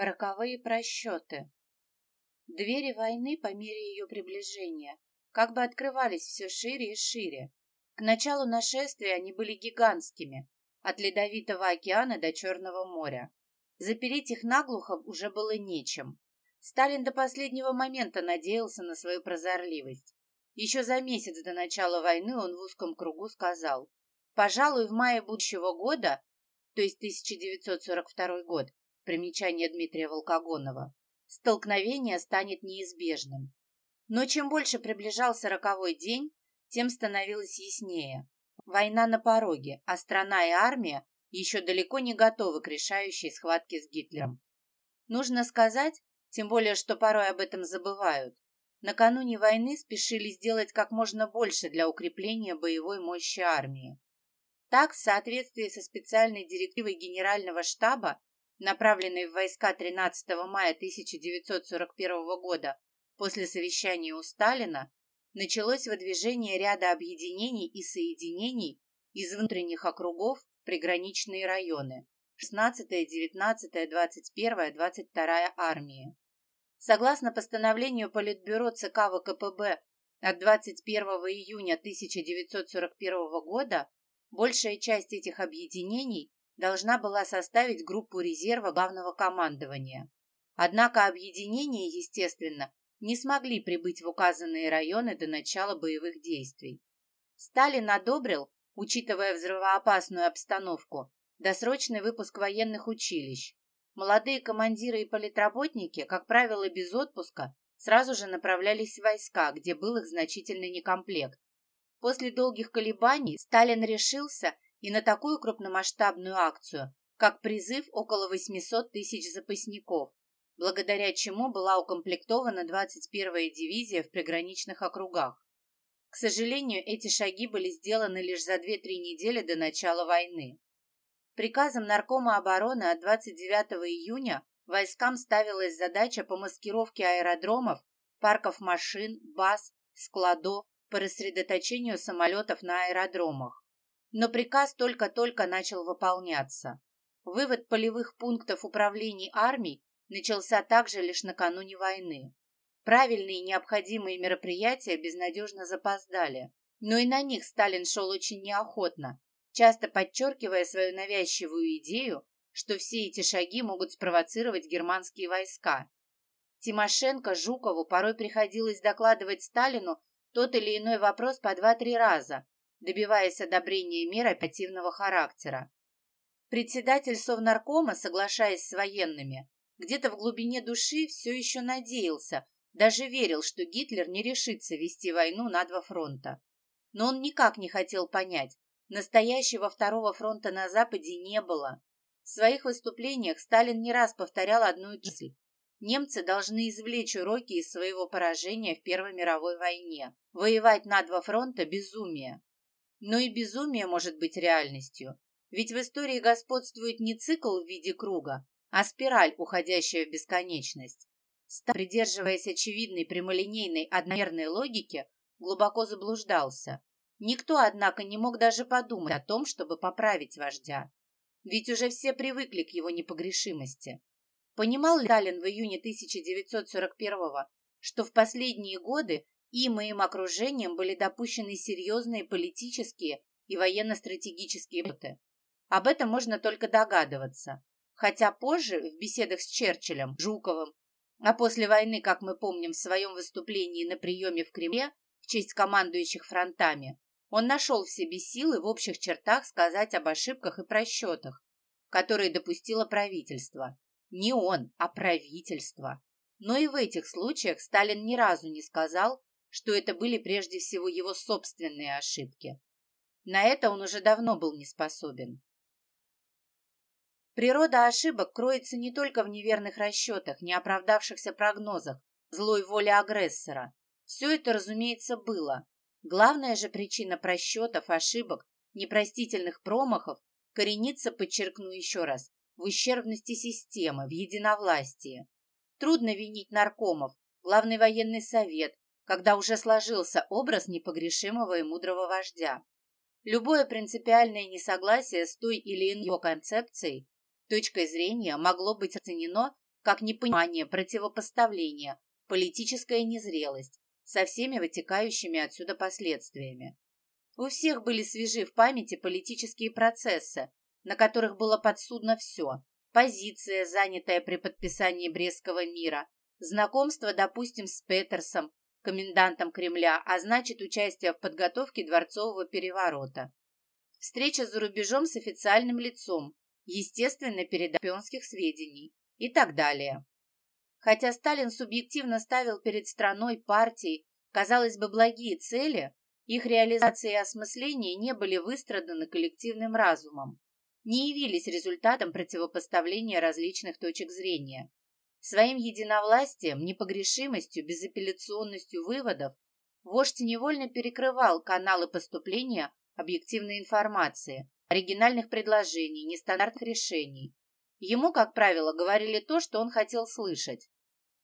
Роковые просчеты. Двери войны по мере ее приближения как бы открывались все шире и шире. К началу нашествия они были гигантскими, от Ледовитого океана до Черного моря. Запереть их наглухо уже было нечем. Сталин до последнего момента надеялся на свою прозорливость. Еще за месяц до начала войны он в узком кругу сказал, «Пожалуй, в мае будущего года, то есть 1942 год, примечание Дмитрия Волкогонова, столкновение станет неизбежным. Но чем больше приближался роковой день, тем становилось яснее. Война на пороге, а страна и армия еще далеко не готовы к решающей схватке с Гитлером. Нужно сказать, тем более, что порой об этом забывают, накануне войны спешили сделать как можно больше для укрепления боевой мощи армии. Так, в соответствии со специальной директивой Генерального штаба, направленной в войска 13 мая 1941 года после совещания у Сталина, началось выдвижение ряда объединений и соединений из внутренних округов в приграничные районы 16-я, 19-я, 21-я, 22-я армии. Согласно постановлению Политбюро ЦК ВКПБ от 21 июня 1941 года, большая часть этих объединений должна была составить группу резерва главного командования. Однако объединения, естественно, не смогли прибыть в указанные районы до начала боевых действий. Сталин одобрил, учитывая взрывоопасную обстановку, досрочный выпуск военных училищ. Молодые командиры и политработники, как правило, без отпуска, сразу же направлялись в войска, где был их значительный некомплект. После долгих колебаний Сталин решился и на такую крупномасштабную акцию, как призыв около 800 тысяч запасников, благодаря чему была укомплектована 21-я дивизия в приграничных округах. К сожалению, эти шаги были сделаны лишь за 2-3 недели до начала войны. Приказом Наркома обороны от 29 июня войскам ставилась задача по маскировке аэродромов, парков машин, баз, складов, по рассредоточению самолетов на аэродромах. Но приказ только-только начал выполняться. Вывод полевых пунктов управлений армий начался также лишь накануне войны. Правильные и необходимые мероприятия безнадежно запоздали, но и на них Сталин шел очень неохотно, часто подчеркивая свою навязчивую идею, что все эти шаги могут спровоцировать германские войска. Тимошенко, Жукову порой приходилось докладывать Сталину тот или иной вопрос по два-три раза, добиваясь одобрения мер оперативного характера. Председатель Совнаркома, соглашаясь с военными, где-то в глубине души все еще надеялся, даже верил, что Гитлер не решится вести войну на два фронта. Но он никак не хотел понять, настоящего второго фронта на Западе не было. В своих выступлениях Сталин не раз повторял одну же. Немцы должны извлечь уроки из своего поражения в Первой мировой войне. Воевать на два фронта – безумие. Но и безумие может быть реальностью. Ведь в истории господствует не цикл в виде круга, а спираль, уходящая в бесконечность. Стар, придерживаясь очевидной прямолинейной одномерной логики, глубоко заблуждался. Никто, однако, не мог даже подумать о том, чтобы поправить вождя. Ведь уже все привыкли к его непогрешимости. Понимал ли Сталин в июне 1941-го, что в последние годы и им окружением были допущены серьезные политические и военно-стратегические опыты? Об этом можно только догадываться хотя позже в беседах с Черчиллем, Жуковым, а после войны, как мы помним, в своем выступлении на приеме в Кремле в честь командующих фронтами, он нашел в себе силы в общих чертах сказать об ошибках и просчетах, которые допустило правительство. Не он, а правительство. Но и в этих случаях Сталин ни разу не сказал, что это были прежде всего его собственные ошибки. На это он уже давно был не способен. Природа ошибок кроется не только в неверных расчетах, неоправдавшихся прогнозах, злой воле агрессора. Все это, разумеется, было. Главная же причина просчетов, ошибок, непростительных промахов коренится, подчеркну еще раз, в ущербности системы, в единовластии. Трудно винить наркомов, главный военный совет, когда уже сложился образ непогрешимого и мудрого вождя. Любое принципиальное несогласие с той или иной концепцией точкой зрения могло быть оценено как непонимание, противопоставление, политическая незрелость, со всеми вытекающими отсюда последствиями. У всех были свежи в памяти политические процессы, на которых было подсудно все. Позиция, занятая при подписании Брестского мира, знакомство, допустим, с Петерсом, комендантом Кремля, а значит участие в подготовке дворцового переворота. Встреча за рубежом с официальным лицом, естественно, передача сведений и так далее. Хотя Сталин субъективно ставил перед страной, партией, казалось бы, благие цели, их реализация и осмысление не были выстраданы коллективным разумом, не явились результатом противопоставления различных точек зрения. Своим единовластием, непогрешимостью, безапелляционностью выводов вождь невольно перекрывал каналы поступления объективной информации, оригинальных предложений, нестандартных решений. Ему, как правило, говорили то, что он хотел слышать.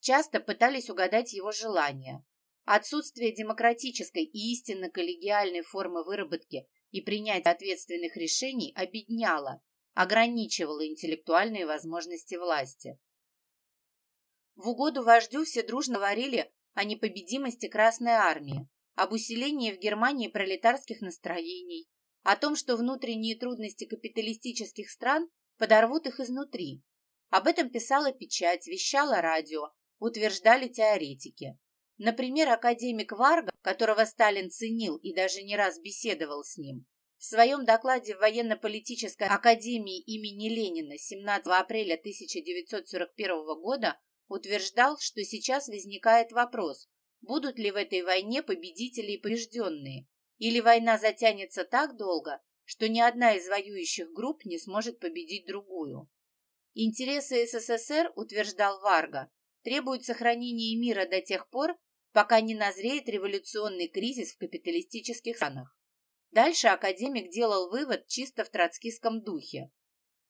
Часто пытались угадать его желания. Отсутствие демократической и истинно коллегиальной формы выработки и принятия ответственных решений обедняло, ограничивало интеллектуальные возможности власти. В угоду вождю все дружно говорили о непобедимости Красной Армии, об усилении в Германии пролетарских настроений, о том, что внутренние трудности капиталистических стран подорвут их изнутри. Об этом писала печать, вещала радио, утверждали теоретики. Например, академик Варга, которого Сталин ценил и даже не раз беседовал с ним, в своем докладе в военно-политической академии имени Ленина 17 апреля 1941 года утверждал, что сейчас возникает вопрос, будут ли в этой войне победители и побежденные, или война затянется так долго, что ни одна из воюющих групп не сможет победить другую. Интересы СССР, утверждал Варга, требуют сохранения мира до тех пор, пока не назреет революционный кризис в капиталистических странах. Дальше академик делал вывод чисто в троцкистском духе.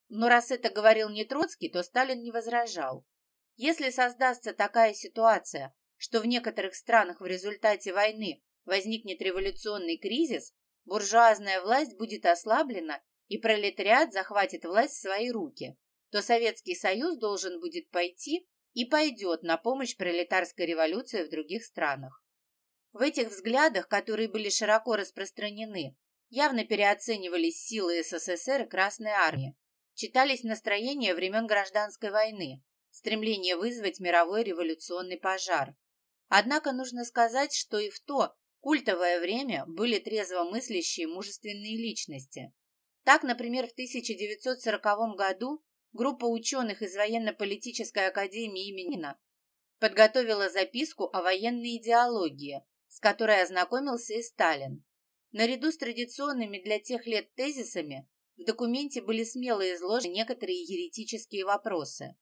Но раз это говорил не Троцкий, то Сталин не возражал. Если создастся такая ситуация, что в некоторых странах в результате войны возникнет революционный кризис, буржуазная власть будет ослаблена и пролетариат захватит власть в свои руки, то Советский Союз должен будет пойти и пойдет на помощь пролетарской революции в других странах. В этих взглядах, которые были широко распространены, явно переоценивались силы СССР и Красной Армии, читались настроения времен Гражданской войны, стремление вызвать мировой революционный пожар. Однако нужно сказать, что и в то культовое время были трезвомыслящие мужественные личности. Так, например, в 1940 году группа ученых из военно-политической академии имени подготовила записку о военной идеологии, с которой ознакомился и Сталин. Наряду с традиционными для тех лет тезисами в документе были смело изложены некоторые еретические вопросы.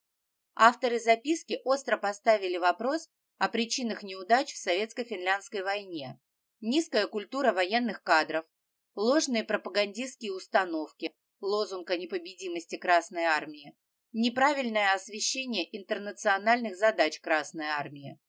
Авторы записки остро поставили вопрос о причинах неудач в Советско-финляндской войне, низкая культура военных кадров, ложные пропагандистские установки, лозунг о непобедимости Красной Армии, неправильное освещение интернациональных задач Красной Армии.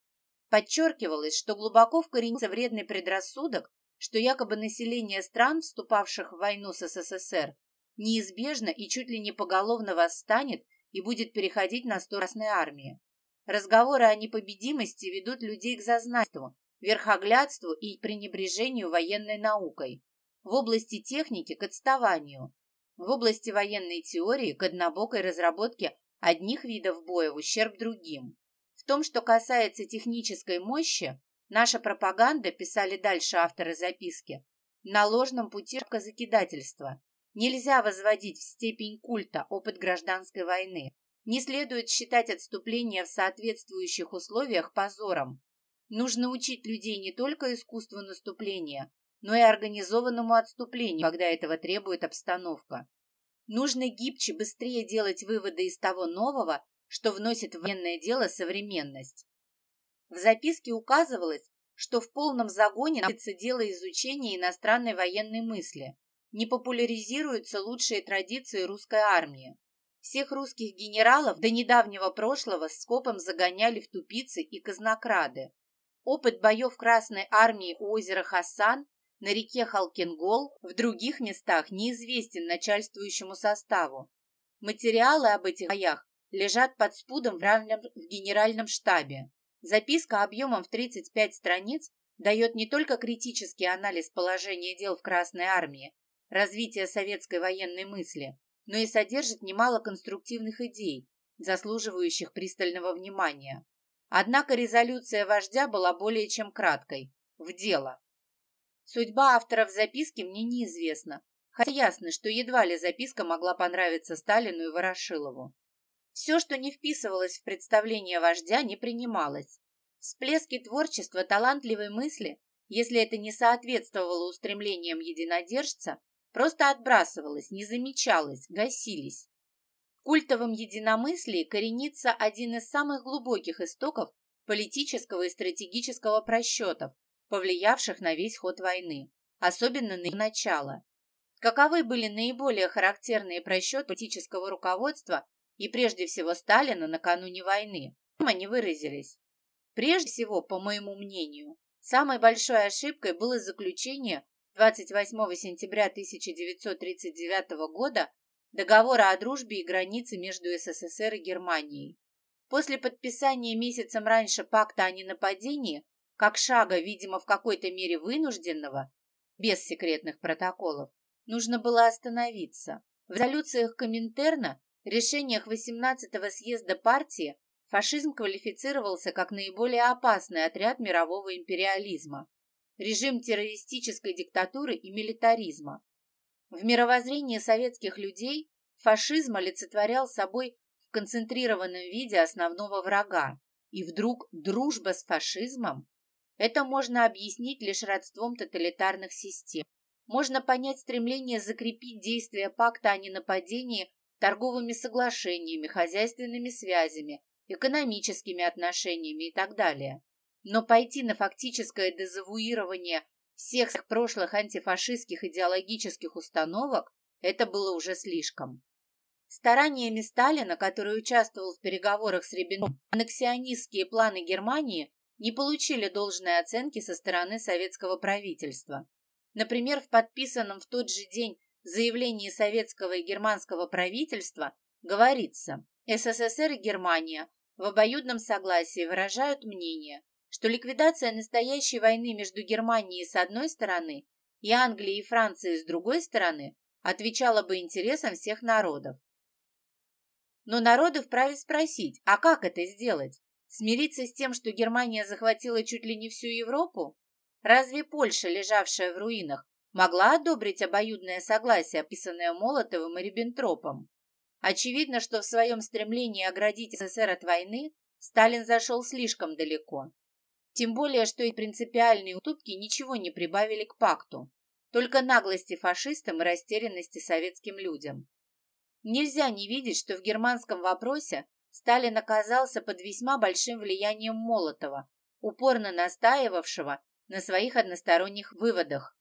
Подчеркивалось, что глубоко вкоренился вредный предрассудок, что якобы население стран, вступавших в войну с СССР, неизбежно и чуть ли не поголовно восстанет и будет переходить на Красной Армии. Разговоры о непобедимости ведут людей к зазнайству, верхоглядству и пренебрежению военной наукой, в области техники к отставанию, в области военной теории к однобокой разработке одних видов боя в ущерб другим. В том, что касается технической мощи, наша пропаганда, писали дальше авторы записки, на ложном пути закидательства. Нельзя возводить в степень культа опыт гражданской войны. Не следует считать отступление в соответствующих условиях позором. Нужно учить людей не только искусству наступления, но и организованному отступлению, когда этого требует обстановка. Нужно гибче, быстрее делать выводы из того нового, что вносит в военное дело современность. В записке указывалось, что в полном загоне находится дело изучения иностранной военной мысли. Не популяризируются лучшие традиции русской армии. Всех русских генералов до недавнего прошлого скопом загоняли в тупицы и казнокрады. Опыт боев Красной армии у озера Хасан, на реке Халкингол, в других местах неизвестен начальствующему составу. Материалы об этих боях лежат под спудом в генеральном штабе. Записка объемом в 35 страниц дает не только критический анализ положения дел в Красной Армии, развитие советской военной мысли, но и содержит немало конструктивных идей, заслуживающих пристального внимания. Однако резолюция вождя была более чем краткой. В дело. Судьба авторов записки мне неизвестна, хотя ясно, что едва ли записка могла понравиться Сталину и Ворошилову. Все, что не вписывалось в представление вождя, не принималось. Всплески творчества, талантливой мысли, если это не соответствовало устремлениям единодержца, просто отбрасывалось, не замечалось, гасились. В культовом единомыслии коренится один из самых глубоких истоков политического и стратегического просчетов, повлиявших на весь ход войны, особенно на начало. Каковы были наиболее характерные просчеты политического руководства и прежде всего Сталина накануне войны? Они выразились. Прежде всего, по моему мнению, самой большой ошибкой было заключение 28 сентября 1939 года договора о дружбе и границе между СССР и Германией. После подписания месяцем раньше пакта о ненападении, как шага, видимо, в какой-то мере вынужденного, без секретных протоколов, нужно было остановиться. В резолюциях Коминтерна, решениях 18-го съезда партии фашизм квалифицировался как наиболее опасный отряд мирового империализма, режим террористической диктатуры и милитаризма. В мировоззрении советских людей фашизм олицетворял собой в концентрированном виде основного врага, и вдруг дружба с фашизмом? Это можно объяснить лишь родством тоталитарных систем. Можно понять стремление закрепить действия пакта о ненападении торговыми соглашениями, хозяйственными связями, экономическими отношениями и так далее. Но пойти на фактическое дезавуирование всех прошлых антифашистских идеологических установок это было уже слишком. Стараниями Сталина, который участвовал в переговорах с Риббентропом, аннексионистские планы Германии не получили должной оценки со стороны советского правительства. Например, в подписанном в тот же день заявлении советского и германского правительства говорится, СССР и Германия в обоюдном согласии выражают мнение, что ликвидация настоящей войны между Германией с одной стороны и Англией и Францией с другой стороны отвечала бы интересам всех народов. Но народы вправе спросить, а как это сделать? Смириться с тем, что Германия захватила чуть ли не всю Европу? Разве Польша, лежавшая в руинах, могла одобрить обоюдное согласие, описанное Молотовым и Риббентропом? Очевидно, что в своем стремлении оградить СССР от войны Сталин зашел слишком далеко. Тем более, что и принципиальные уступки ничего не прибавили к пакту, только наглости фашистам и растерянности советским людям. Нельзя не видеть, что в германском вопросе Сталин оказался под весьма большим влиянием Молотова, упорно настаивавшего на своих односторонних выводах.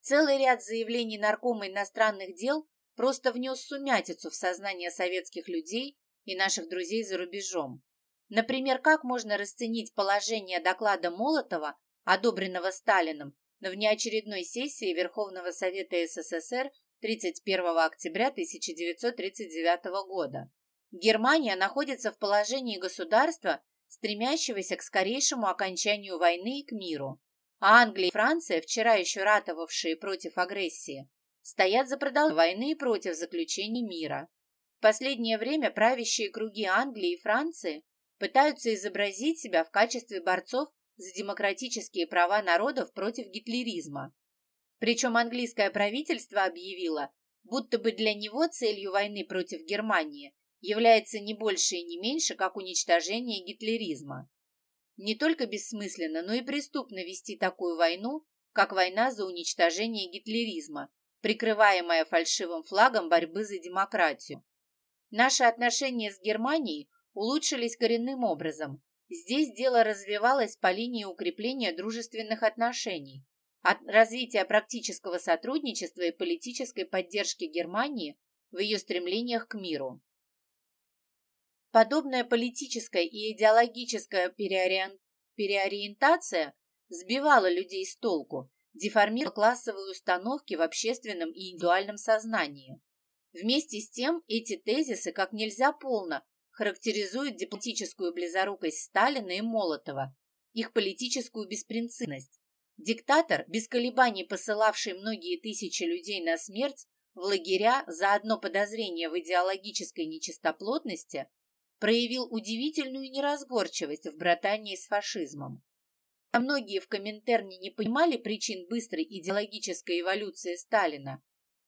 Целый ряд заявлений Наркома иностранных дел просто внес сумятицу в сознание советских людей и наших друзей за рубежом. Например, как можно расценить положение доклада Молотова, одобренного Сталиным на внеочередной сессии Верховного Совета СССР 31 октября 1939 года. Германия находится в положении государства, стремящегося к скорейшему окончанию войны и к миру, а Англия и Франция, вчера еще ратовавшие против агрессии, стоят за продолжение войны и против заключения мира. В последнее время правящие круги Англии и Франции пытаются изобразить себя в качестве борцов за демократические права народов против гитлеризма. Причем английское правительство объявило, будто бы для него целью войны против Германии является не больше и не меньше, как уничтожение гитлеризма. Не только бессмысленно, но и преступно вести такую войну, как война за уничтожение гитлеризма, прикрываемая фальшивым флагом борьбы за демократию. Наши отношения с Германией улучшились коренным образом. Здесь дело развивалось по линии укрепления дружественных отношений, от развития практического сотрудничества и политической поддержки Германии в ее стремлениях к миру. Подобная политическая и идеологическая переориентация сбивала людей с толку, деформировала классовые установки в общественном и индивидуальном сознании. Вместе с тем эти тезисы как нельзя полно характеризуют дипломатическую близорукость Сталина и Молотова, их политическую беспринципность. Диктатор, без колебаний посылавший многие тысячи людей на смерть в лагеря за одно подозрение в идеологической нечистоплотности, проявил удивительную неразборчивость в братании с фашизмом. А многие в Коминтерне не понимали причин быстрой идеологической эволюции Сталина.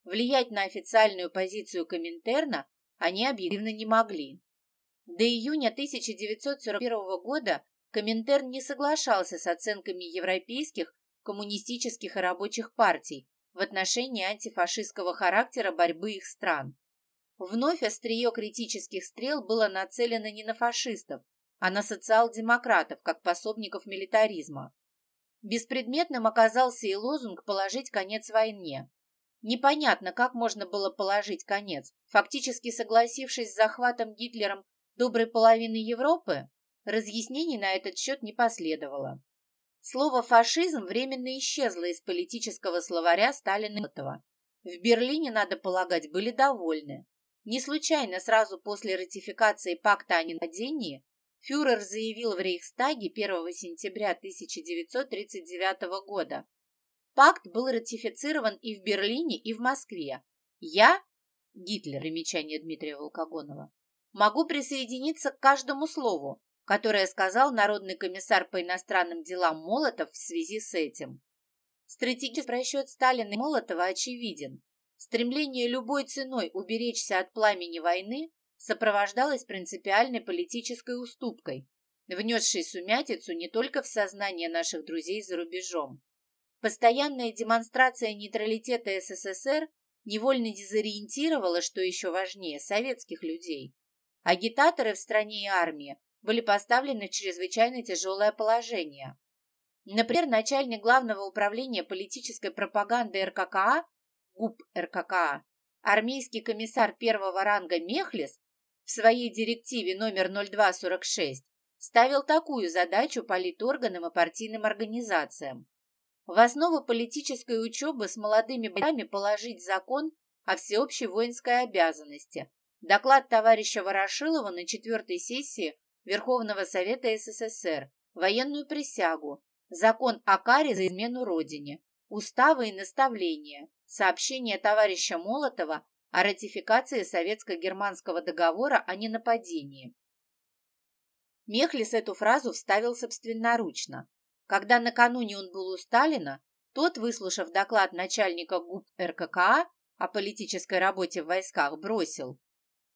Влиять на официальную позицию Коминтерна они объективно не могли. До июня 1941 года Коминтерн не соглашался с оценками европейских коммунистических и рабочих партий в отношении антифашистского характера борьбы их стран. Вновь острие критических стрел было нацелено не на фашистов, а на социал-демократов, как пособников милитаризма. Беспредметным оказался и лозунг «положить конец войне». Непонятно, как можно было положить конец, фактически согласившись с захватом Гитлером доброй половины Европы? Разъяснений на этот счет не последовало. Слово «фашизм» временно исчезло из политического словаря Сталина. В Берлине, надо полагать, были довольны. Не случайно сразу после ратификации пакта о ненападении фюрер заявил в Рейхстаге 1 сентября 1939 года. Пакт был ратифицирован и в Берлине, и в Москве. Я, Гитлер, примечание Дмитрия Волкогонова, могу присоединиться к каждому слову, которое сказал Народный комиссар по иностранным делам Молотов в связи с этим. Стратегический просчет Сталина и Молотова очевиден. Стремление любой ценой уберечься от пламени войны сопровождалось принципиальной политической уступкой, внесшей сумятицу не только в сознание наших друзей за рубежом. Постоянная демонстрация нейтралитета СССР невольно дезориентировала, что еще важнее, советских людей. Агитаторы в стране и армии были поставлены в чрезвычайно тяжелое положение. Например, начальник Главного управления политической пропаганды РККА ГУП РККА, армейский комиссар первого ранга Мехлис в своей директиве номер 0246 ставил такую задачу политорганам и партийным организациям. В основу политической учебы с молодыми бойцами положить закон о всеобщей воинской обязанности, доклад товарища Ворошилова на четвертой сессии Верховного Совета СССР, военную присягу, закон о каре за измену Родине, уставы и наставления, сообщение товарища Молотова о ратификации Советско-германского договора о ненападении. Мехлис эту фразу вставил собственноручно. Когда накануне он был у Сталина, тот, выслушав доклад начальника ГУП РККА о политической работе в войсках, бросил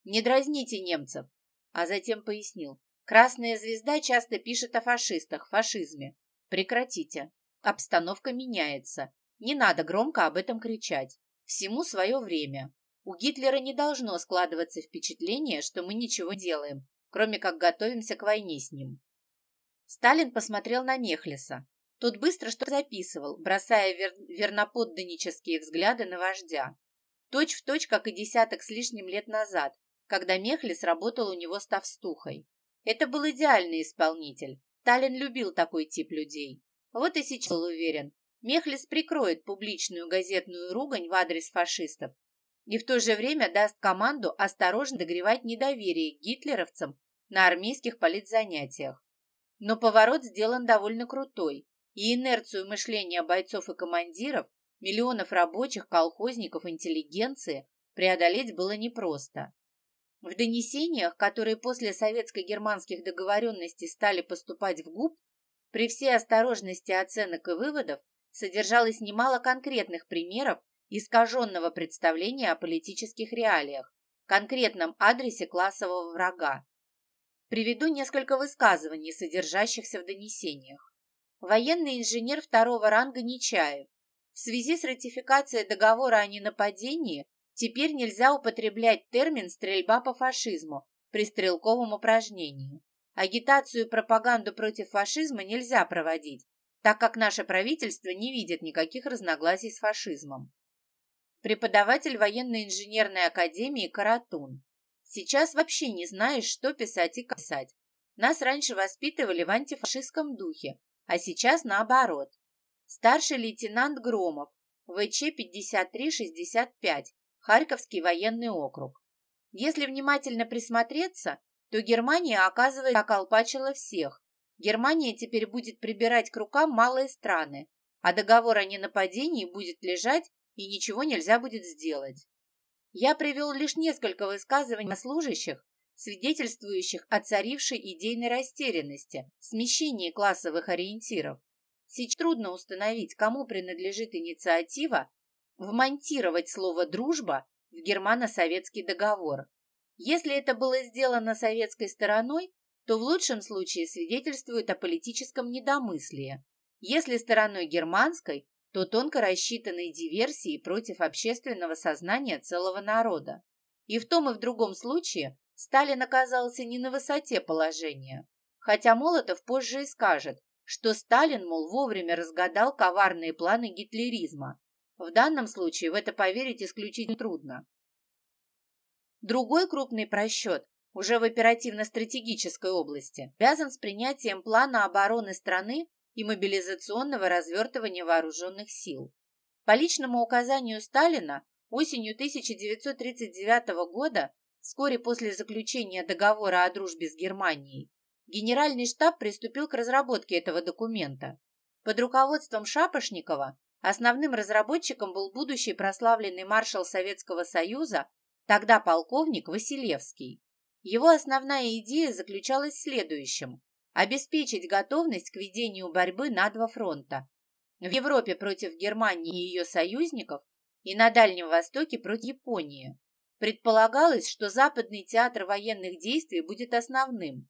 «Не дразните немцев», а затем пояснил «Красная звезда часто пишет о фашистах, фашизме. Прекратите. Обстановка меняется. Не надо громко об этом кричать. Всему свое время. У Гитлера не должно складываться впечатление, что мы ничего делаем, кроме как готовимся к войне с ним. Сталин посмотрел на Мехлиса. Тот быстро что записывал, бросая вер... верноподданнические взгляды на вождя. Точь в точь, как и десяток с лишним лет назад, когда Мехлис работал у него с Товстухой. Это был идеальный исполнитель. Сталин любил такой тип людей. Вот и сейчас уверен, Мехлис прикроет публичную газетную ругань в адрес фашистов и в то же время даст команду осторожно догревать недоверие гитлеровцам на армейских политзанятиях. Но поворот сделан довольно крутой, и инерцию мышления бойцов и командиров, миллионов рабочих, колхозников, интеллигенции преодолеть было непросто. В донесениях, которые после советско-германских договоренностей стали поступать в ГУП, при всей осторожности оценок и выводов содержалось немало конкретных примеров искаженного представления о политических реалиях, конкретном адресе классового врага. Приведу несколько высказываний, содержащихся в донесениях. Военный инженер второго ранга Нечаев. В связи с ратификацией договора о ненападении теперь нельзя употреблять термин «стрельба по фашизму» при стрелковом упражнении. Агитацию и пропаганду против фашизма нельзя проводить, так как наше правительство не видит никаких разногласий с фашизмом. Преподаватель военно-инженерной академии Каратун. Сейчас вообще не знаешь, что писать и как писать. Нас раньше воспитывали в антифашистском духе, а сейчас наоборот. Старший лейтенант Громов, ВЧ-5365, Харьковский военный округ. Если внимательно присмотреться, то Германия, оказывается, околпачила всех. Германия теперь будет прибирать к рукам малые страны, а договор о ненападении будет лежать, и ничего нельзя будет сделать. Я привел лишь несколько высказываний служащих, свидетельствующих о царившей идейной растерянности, смещении классовых ориентиров. Сейчас трудно установить, кому принадлежит инициатива вмонтировать слово «дружба» в германо-советский договор. Если это было сделано советской стороной, то в лучшем случае свидетельствует о политическом недомыслии. Если стороной германской, то тонко рассчитанной диверсии против общественного сознания целого народа. И в том и в другом случае Сталин оказался не на высоте положения. Хотя Молотов позже и скажет, что Сталин, мол, вовремя разгадал коварные планы гитлеризма. В данном случае в это поверить исключительно трудно. Другой крупный просчет уже в оперативно-стратегической области связан с принятием плана обороны страны и мобилизационного развертывания вооруженных сил. По личному указанию Сталина осенью 1939 года, вскоре после заключения договора о дружбе с Германией, Генеральный штаб приступил к разработке этого документа. Под руководством Шапошникова основным разработчиком был будущий прославленный маршал Советского Союза, тогда полковник Василевский. Его основная идея заключалась в следующем – обеспечить готовность к ведению борьбы на два фронта. В Европе против Германии и ее союзников и на Дальнем Востоке против Японии. Предполагалось, что Западный театр военных действий будет основным,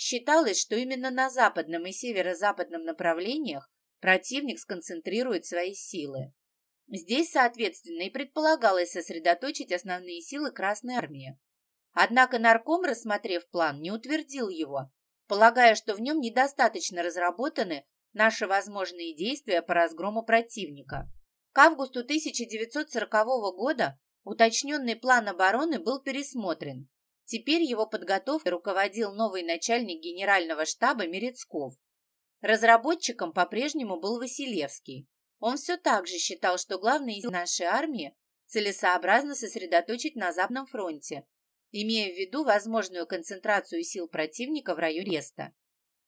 Считалось, что именно на западном и северо-западном направлениях противник сконцентрирует свои силы. Здесь, соответственно, и предполагалось сосредоточить основные силы Красной Армии. Однако нарком, рассмотрев план, не утвердил его, полагая, что в нем недостаточно разработаны наши возможные действия по разгрому противника. К августу 1940 года уточненный план обороны был пересмотрен, Теперь его подготовкой руководил новый начальник генерального штаба Мерецков. Разработчиком по-прежнему был Василевский. Он все так же считал, что главные из нашей армии целесообразно сосредоточить на Западном фронте, имея в виду возможную концентрацию сил противника в районе Реста.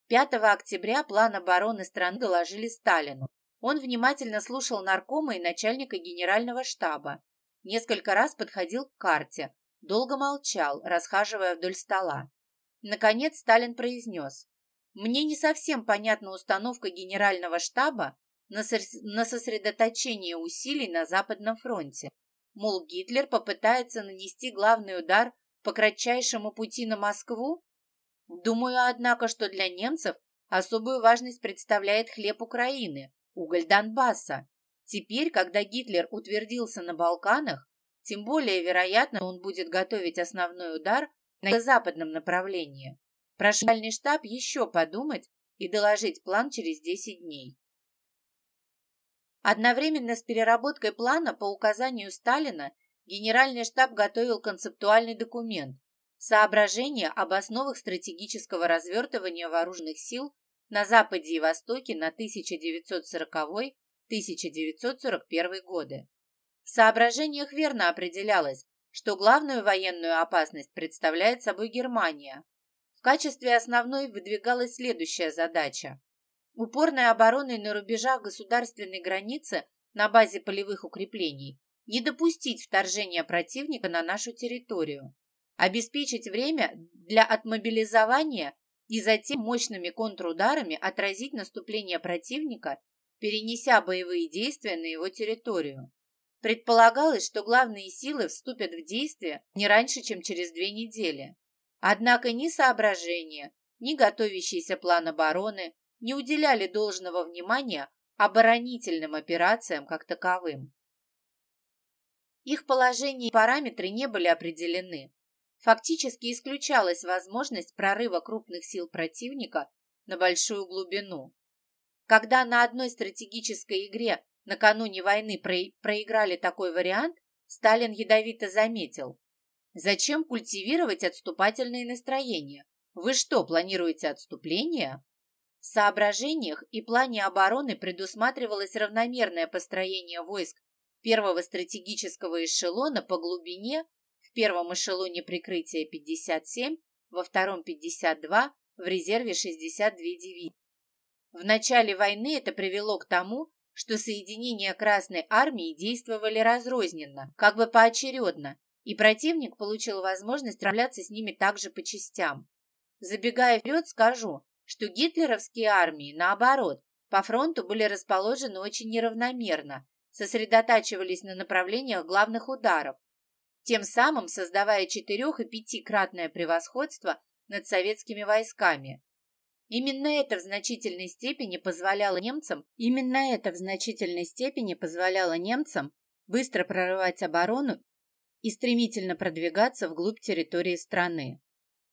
5 октября план обороны страны доложили Сталину. Он внимательно слушал наркома и начальника генерального штаба. Несколько раз подходил к карте, Долго молчал, расхаживая вдоль стола. Наконец Сталин произнес. «Мне не совсем понятна установка генерального штаба на, сосредоточение усилий на Западном фронте. Мол, Гитлер попытается нанести главный удар по кратчайшему пути на Москву? Думаю, однако, что для немцев особую важность представляет хлеб Украины, уголь Донбасса. Теперь, когда Гитлер утвердился на Балканах, тем более вероятно, он будет готовить основной удар на западном направлении. Прошу штаб еще подумать и доложить план через 10 дней. Одновременно с переработкой плана по указанию Сталина Генеральный штаб готовил концептуальный документ «Соображения об основах стратегического развертывания вооруженных сил на Западе и Востоке на 1940-1941 годы». В соображениях верно определялось, что главную военную опасность представляет собой Германия. В качестве основной выдвигалась следующая задача. Упорной обороной на рубежах государственной границы на базе полевых укреплений не допустить вторжения противника на нашу территорию, обеспечить время для отмобилизования и затем мощными контрударами отразить наступление противника, перенеся боевые действия на его территорию. Предполагалось, что главные силы вступят в действие не раньше, чем через две недели. Однако ни соображения, ни готовящийся план обороны не уделяли должного внимания оборонительным операциям как таковым. Их положение и параметры не были определены. Фактически исключалась возможность прорыва крупных сил противника на большую глубину. Когда на одной стратегической игре накануне войны про проиграли такой вариант, Сталин ядовито заметил. Зачем культивировать отступательные настроения? Вы что, планируете отступление? В соображениях и плане обороны предусматривалось равномерное построение войск первого стратегического эшелона по глубине, в первом эшелоне прикрытия 57, во втором 52, в резерве 62 дивизии. В начале войны это привело к тому, что соединения Красной Армии действовали разрозненно, как бы поочередно, и противник получил возможность справляться с ними также по частям. Забегая вперед, скажу, что гитлеровские армии, наоборот, по фронту были расположены очень неравномерно, сосредотачивались на направлениях главных ударов, тем самым создавая четырех- и пятикратное превосходство над советскими войсками. Именно это в значительной степени позволяло немцам, именно это в значительной степени позволяло немцам быстро прорывать оборону и стремительно продвигаться вглубь территории страны.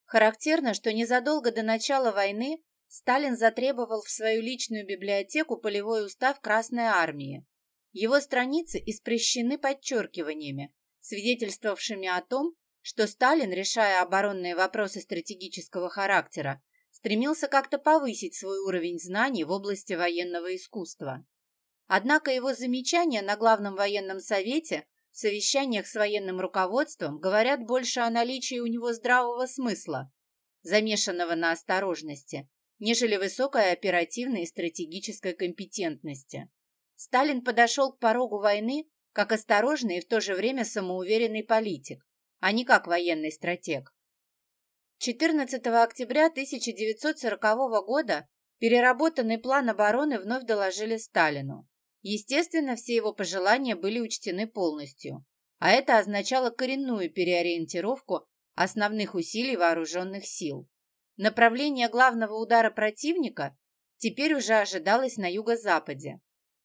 Характерно, что незадолго до начала войны Сталин затребовал в свою личную библиотеку полевой устав Красной Армии. Его страницы испрещены подчеркиваниями, свидетельствовавшими о том, что Сталин, решая оборонные вопросы стратегического характера, стремился как-то повысить свой уровень знаний в области военного искусства. Однако его замечания на Главном военном совете, совещаниях с военным руководством говорят больше о наличии у него здравого смысла, замешанного на осторожности, нежели высокой оперативной и стратегической компетентности. Сталин подошел к порогу войны как осторожный и в то же время самоуверенный политик, а не как военный стратег. 14 октября 1940 года переработанный план обороны вновь доложили Сталину. Естественно, все его пожелания были учтены полностью, а это означало коренную переориентировку основных усилий вооруженных сил. Направление главного удара противника теперь уже ожидалось на юго-западе.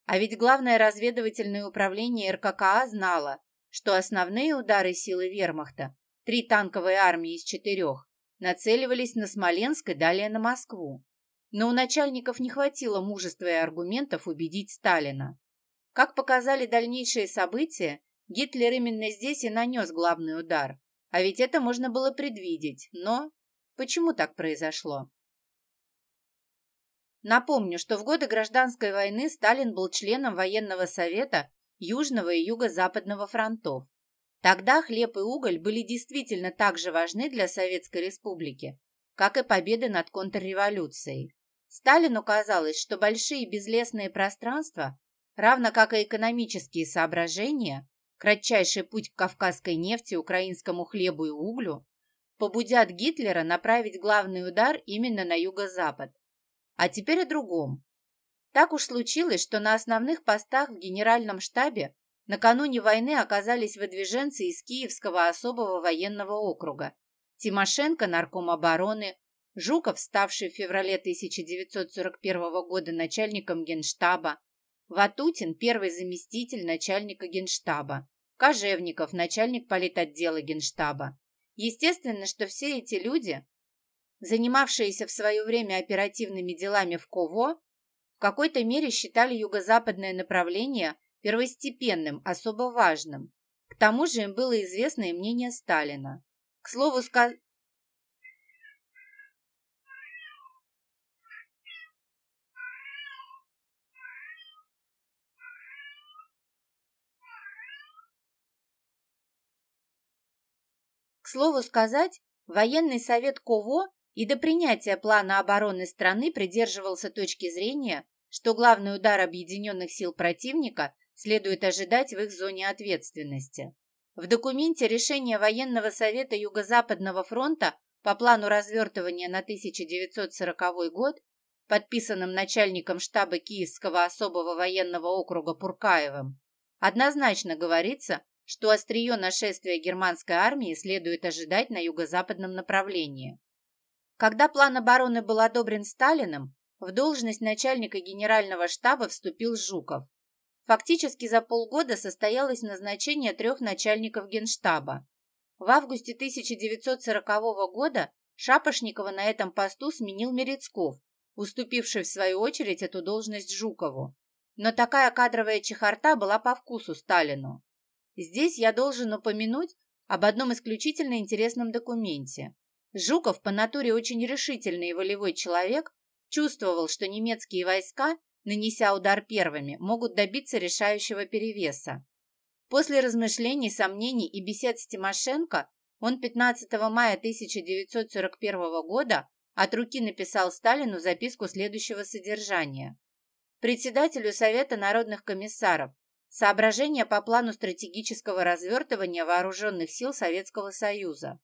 А ведь Главное разведывательное управление РККА знало, что основные удары силы вермахта, три танковые армии из четырех, нацеливались на Смоленск и далее на Москву. Но у начальников не хватило мужества и аргументов убедить Сталина. Как показали дальнейшие события, Гитлер именно здесь и нанес главный удар. А ведь это можно было предвидеть, но почему так произошло? Напомню, что в годы гражданской войны Сталин был членом военного совета Южного и Юго-Западного фронтов. Тогда хлеб и уголь были действительно так же важны для Советской Республики, как и победы над контрреволюцией. Сталину казалось, что большие безлесные пространства, равно как и экономические соображения, кратчайший путь к кавказской нефти, украинскому хлебу и углю, побудят Гитлера направить главный удар именно на юго-запад. А теперь о другом. Так уж случилось, что на основных постах в генеральном штабе Накануне войны оказались выдвиженцы из Киевского особого военного округа. Тимошенко, нарком обороны, Жуков, ставший в феврале 1941 года начальником генштаба, Ватутин, первый заместитель начальника генштаба, Кожевников, начальник политотдела генштаба. Естественно, что все эти люди, занимавшиеся в свое время оперативными делами в КОВО, в какой-то мере считали юго-западное направление первостепенным, особо важным. К тому же им было известно и мнение Сталина. К слову сказать, К слову сказать, военный совет КОВО и до принятия плана обороны страны придерживался точки зрения, что главный удар объединенных сил противника следует ожидать в их зоне ответственности. В документе решения Военного совета Юго-Западного фронта по плану развертывания на 1940 год, подписанном начальником штаба Киевского особого военного округа Пуркаевым, однозначно говорится, что острие нашествия германской армии следует ожидать на юго-западном направлении. Когда план обороны был одобрен Сталиным, в должность начальника генерального штаба вступил Жуков. Фактически за полгода состоялось назначение трех начальников генштаба. В августе 1940 года Шапошникова на этом посту сменил Мерецков, уступивший в свою очередь эту должность Жукову. Но такая кадровая чехарта была по вкусу Сталину. Здесь я должен упомянуть об одном исключительно интересном документе. Жуков, по натуре очень решительный и волевой человек, чувствовал, что немецкие войска нанеся удар первыми, могут добиться решающего перевеса. После размышлений, сомнений и бесед с Тимошенко он 15 мая 1941 года от руки написал Сталину записку следующего содержания. Председателю Совета народных комиссаров соображения по плану стратегического развертывания вооруженных сил Советского Союза.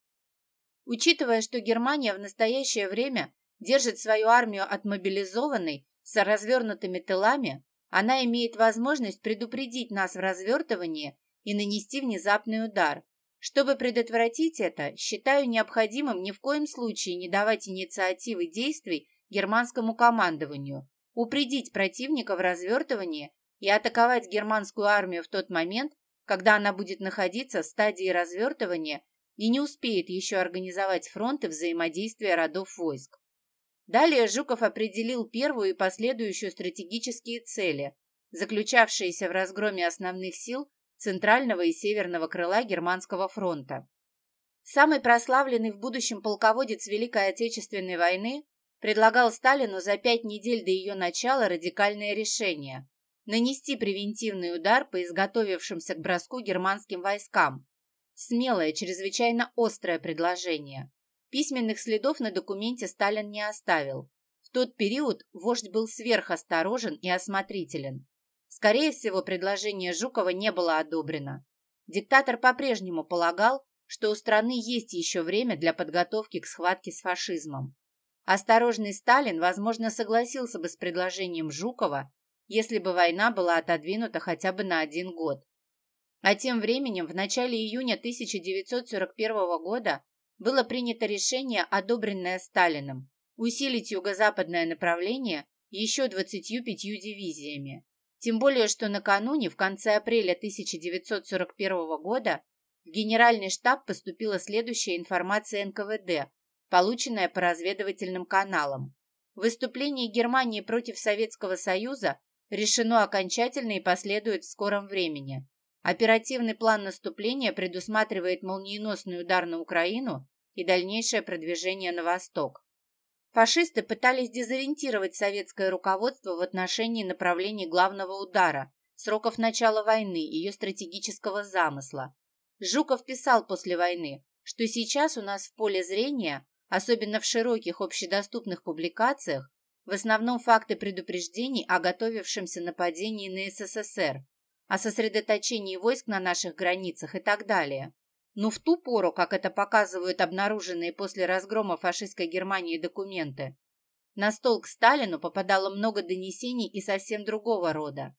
Учитывая, что Германия в настоящее время держит свою армию отмобилизованной с развернутыми тылами, она имеет возможность предупредить нас в развертывании и нанести внезапный удар. Чтобы предотвратить это, считаю необходимым ни в коем случае не давать инициативы действий германскому командованию, упредить противника в развертывании и атаковать германскую армию в тот момент, когда она будет находиться в стадии развертывания и не успеет еще организовать фронты взаимодействия родов войск. Далее Жуков определил первую и последующую стратегические цели, заключавшиеся в разгроме основных сил центрального и северного крыла Германского фронта. Самый прославленный в будущем полководец Великой Отечественной войны предлагал Сталину за пять недель до ее начала радикальное решение – нанести превентивный удар по изготовившимся к броску германским войскам. Смелое, чрезвычайно острое предложение. Письменных следов на документе Сталин не оставил. В тот период вождь был сверхосторожен и осмотрителен. Скорее всего, предложение Жукова не было одобрено. Диктатор по-прежнему полагал, что у страны есть еще время для подготовки к схватке с фашизмом. Осторожный Сталин, возможно, согласился бы с предложением Жукова, если бы война была отодвинута хотя бы на один год. А тем временем, в начале июня 1941 года, было принято решение, одобренное Сталиным, усилить юго-западное направление еще 25 дивизиями. Тем более, что накануне, в конце апреля 1941 года, в Генеральный штаб поступила следующая информация НКВД, полученная по разведывательным каналам. Выступление Германии против Советского Союза решено окончательно и последует в скором времени. Оперативный план наступления предусматривает молниеносный удар на Украину и дальнейшее продвижение на восток. Фашисты пытались дезориентировать советское руководство в отношении направлений главного удара, сроков начала войны, ее стратегического замысла. Жуков писал после войны, что сейчас у нас в поле зрения, особенно в широких общедоступных публикациях, в основном факты предупреждений о готовившемся нападении на СССР, о сосредоточении войск на наших границах и так далее. Но в ту пору, как это показывают обнаруженные после разгрома фашистской Германии документы, на стол к Сталину попадало много донесений и совсем другого рода.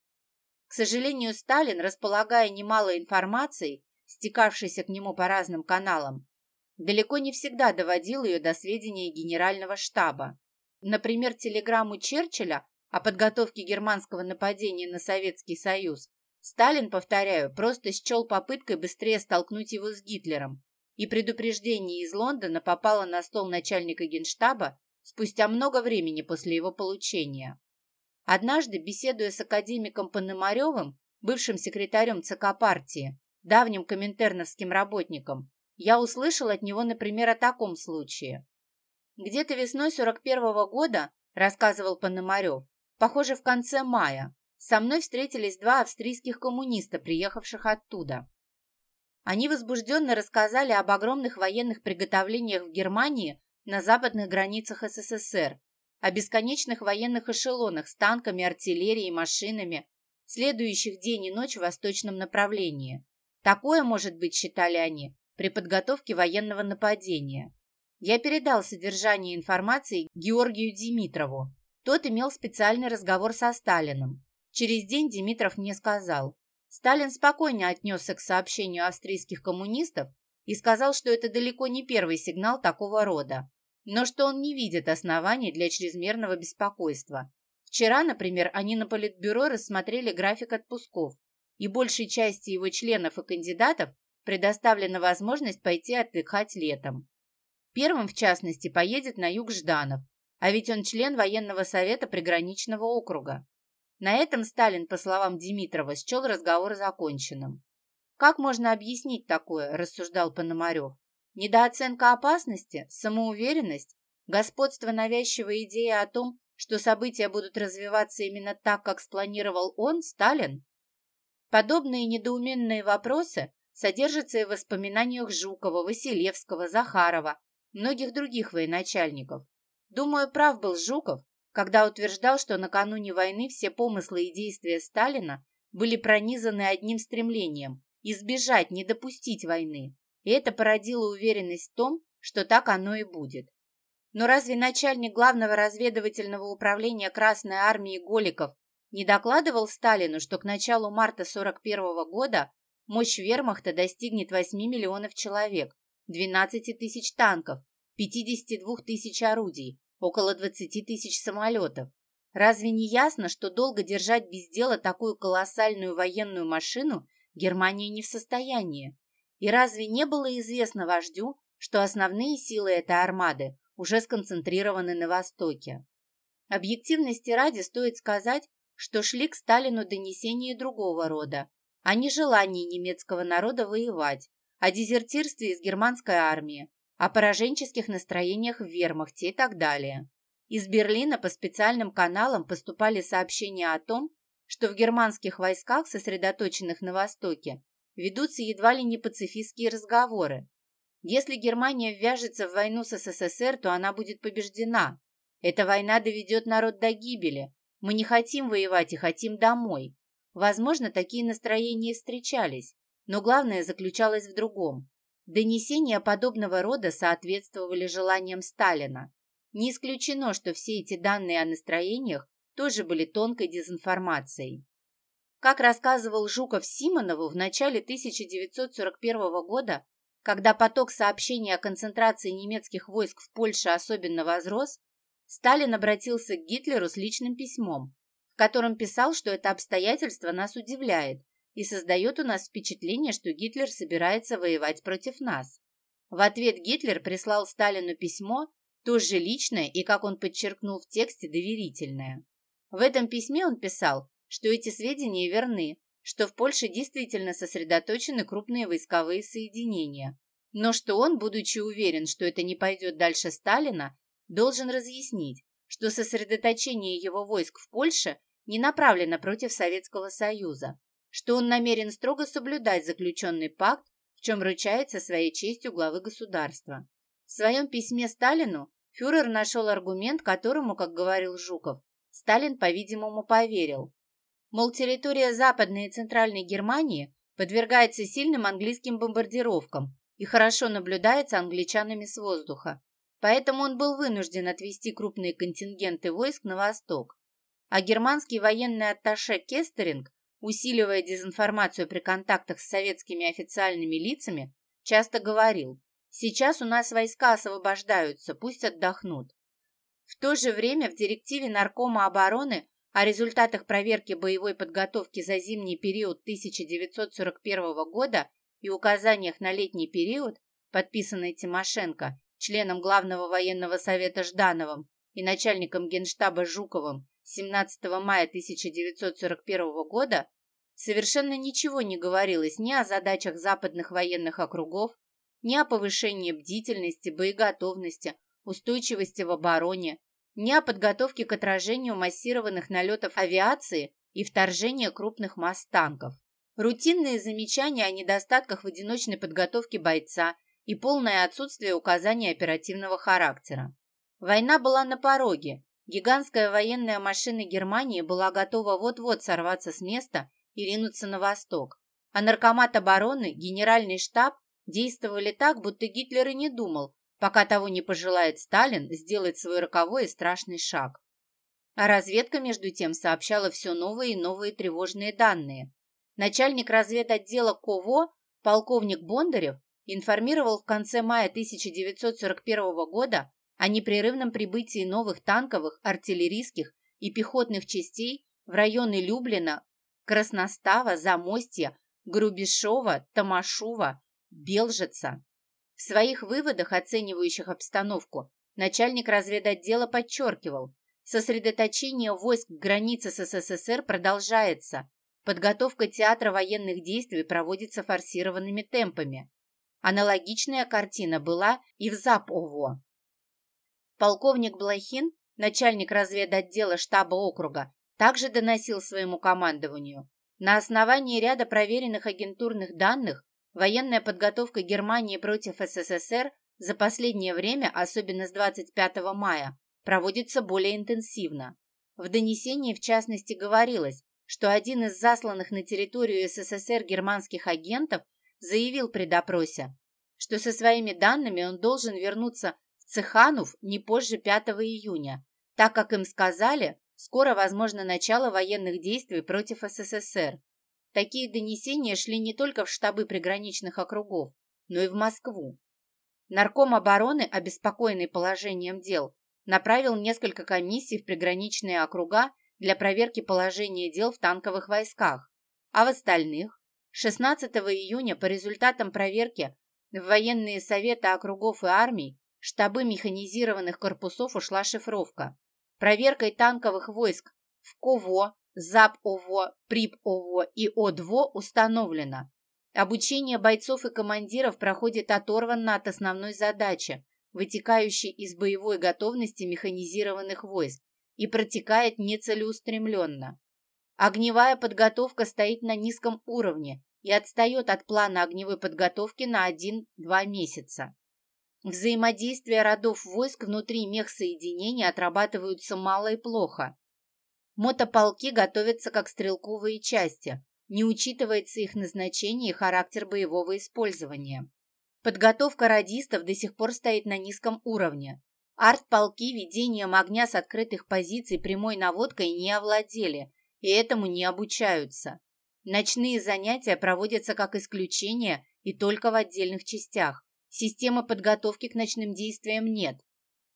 К сожалению, Сталин, располагая немалой информацией, стекавшейся к нему по разным каналам, далеко не всегда доводил ее до сведения Генерального штаба. Например, телеграмму Черчилля о подготовке германского нападения на Советский Союз Сталин, повторяю, просто счел попыткой быстрее столкнуть его с Гитлером, и предупреждение из Лондона попало на стол начальника генштаба спустя много времени после его получения. Однажды, беседуя с академиком Пономаревым, бывшим секретарем ЦК партии, давним коминтерновским работником, я услышал от него, например, о таком случае. Где-то весной 41 -го года, рассказывал Пономарев, похоже, в конце мая, со мной встретились два австрийских коммуниста, приехавших оттуда. Они возбужденно рассказали об огромных военных приготовлениях в Германии на западных границах СССР, о бесконечных военных эшелонах с танками, артиллерией машинами, следующих день и ночь в восточном направлении. Такое, может быть, считали они, при подготовке военного нападения. Я передал содержание информации Георгию Димитрову. Тот имел специальный разговор со Сталиным. Через день Димитров мне сказал. Сталин спокойно отнесся к сообщению австрийских коммунистов и сказал, что это далеко не первый сигнал такого рода, но что он не видит оснований для чрезмерного беспокойства. Вчера, например, они на Политбюро рассмотрели график отпусков, и большей части его членов и кандидатов предоставлена возможность пойти отдыхать летом. Первым, в частности, поедет на юг Жданов, а ведь он член военного совета приграничного округа. На этом Сталин, по словам Димитрова, счел разговор законченным. «Как можно объяснить такое?» – рассуждал Пономарев. «Недооценка опасности? Самоуверенность? Господство навязчивой идеи о том, что события будут развиваться именно так, как спланировал он, Сталин?» Подобные недоуменные вопросы содержатся и в воспоминаниях Жукова, Василевского, Захарова, многих других военачальников. Думаю, прав был Жуков, когда утверждал, что накануне войны все помыслы и действия Сталина были пронизаны одним стремлением – избежать, не допустить войны. И это породило уверенность в том, что так оно и будет. Но разве начальник главного разведывательного управления Красной Армии Голиков не докладывал Сталину, что к началу марта 41 года мощь вермахта достигнет 8 миллионов человек, 12 тысяч танков, 52 тысяч орудий, около 20 тысяч самолетов? Разве не ясно, что долго держать без дела такую колоссальную военную машину Германия не в состоянии? И разве не было известно вождю, что основные силы этой армады уже сконцентрированы на Востоке? Объективности ради стоит сказать, что шли к Сталину донесения другого рода, о нежелании немецкого народа воевать, о дезертирстве из германской армии, о пораженческих настроениях в вермахте и так далее. Из Берлина по специальным каналам поступали сообщения о том, что в германских войсках, сосредоточенных на Востоке, ведутся едва ли не пацифистские разговоры. Если Германия ввяжется в войну с СССР, то она будет побеждена. Эта война доведет народ до гибели, мы не хотим воевать и хотим домой. Возможно, такие настроения встречались, но главное заключалось в другом. Донесения подобного рода соответствовали желаниям Сталина. Не исключено, что все эти данные о настроениях тоже были тонкой дезинформацией. Как рассказывал Жуков Симонову в начале 1941 года, когда поток сообщений о концентрации немецких войск в Польше особенно возрос, Сталин обратился к Гитлеру с личным письмом, в котором писал, что это обстоятельство нас удивляет и создает у нас впечатление, что Гитлер собирается воевать против нас. В ответ Гитлер прислал Сталину письмо, тоже личное и, как он подчеркнул в тексте, доверительное. В этом письме он писал, что эти сведения верны, что в Польше действительно сосредоточены крупные войсковые соединения, но что он, будучи уверен, что это не пойдет дальше Сталина, должен разъяснить, что сосредоточение его войск в Польше не направлено против Советского Союза, что он намерен строго соблюдать заключенный пакт, в чем ручается своей честью главы государства. В своем письме Сталину фюрер нашел аргумент, которому, как говорил Жуков, Сталин, по-видимому, поверил. Мол, территория Западной и Центральной Германии подвергается сильным английским бомбардировкам и хорошо наблюдается англичанами с воздуха поэтому он был вынужден отвести крупные контингенты войск на восток. А германский военный атташе Кестеринг, усиливая дезинформацию при контактах с советскими официальными лицами, часто говорил «Сейчас у нас войска освобождаются, пусть отдохнут». В то же время в директиве Наркома обороны о результатах проверки боевой подготовки за зимний период 1941 года и указаниях на летний период, подписанной Тимошенко, членом Главного военного совета Ждановым и начальником генштаба Жуковым 17 мая 1941 года, совершенно ничего не говорилось ни о задачах западных военных округов, ни о повышении бдительности, боеготовности, устойчивости в обороне, ни о подготовке к отражению массированных налетов авиации и вторжения крупных масс танков. Рутинные замечания о недостатках в одиночной подготовке бойца и полное отсутствие указаний оперативного характера. Война была на пороге. Гигантская военная машина Германии была готова вот-вот сорваться с места и ринуться на восток. А наркомат обороны, генеральный штаб действовали так, будто Гитлер и не думал, пока того не пожелает Сталин сделать свой роковой и страшный шаг. А разведка, между тем, сообщала все новые и новые тревожные данные. Начальник разведотдела КОВО, полковник Бондарев, информировал в конце мая 1941 года о непрерывном прибытии новых танковых, артиллерийских и пехотных частей в районы Люблина, Красностава, Замостья, Грубишова, Тамашува, Белжица. В своих выводах, оценивающих обстановку, начальник разведотдела подчеркивал, сосредоточение войск к границе с СССР продолжается, подготовка театра военных действий проводится форсированными темпами. Аналогичная картина была и в ЗАП-ОВО. Полковник Блохин, начальник разведотдела штаба округа, также доносил своему командованию. На основании ряда проверенных агентурных данных военная подготовка Германии против СССР за последнее время, особенно с 25 мая, проводится более интенсивно. В донесении, в частности, говорилось, что один из засланных на территорию СССР германских агентов заявил при допросе, что со своими данными он должен вернуться Цеханов не позже 5 июня, так как им сказали, скоро возможно начало военных действий против СССР. Такие донесения шли не только в штабы приграничных округов, но и в Москву. Нарком обороны, обеспокоенный положением дел, направил несколько комиссий в приграничные округа для проверки положения дел в танковых войсках, а в остальных 16 июня по результатам проверки в военные советы округов и армий штабы механизированных корпусов ушла шифровка. Проверкой танковых войск в КОВО, ЗАП-ОВО, и ОДВО установлено. Обучение бойцов и командиров проходит оторванно от основной задачи, вытекающей из боевой готовности механизированных войск, и протекает нецелеустремленно. Огневая подготовка стоит на низком уровне и отстает от плана огневой подготовки на 1-2 месяца. Взаимодействие родов войск внутри мехсоединений отрабатываются мало и плохо. Мотополки готовятся как стрелковые части, не учитывается их назначение и характер боевого использования. Подготовка радистов до сих пор стоит на низком уровне. Артполки ведением огня с открытых позиций прямой наводкой не овладели и этому не обучаются. Ночные занятия проводятся как исключение и только в отдельных частях. Системы подготовки к ночным действиям нет.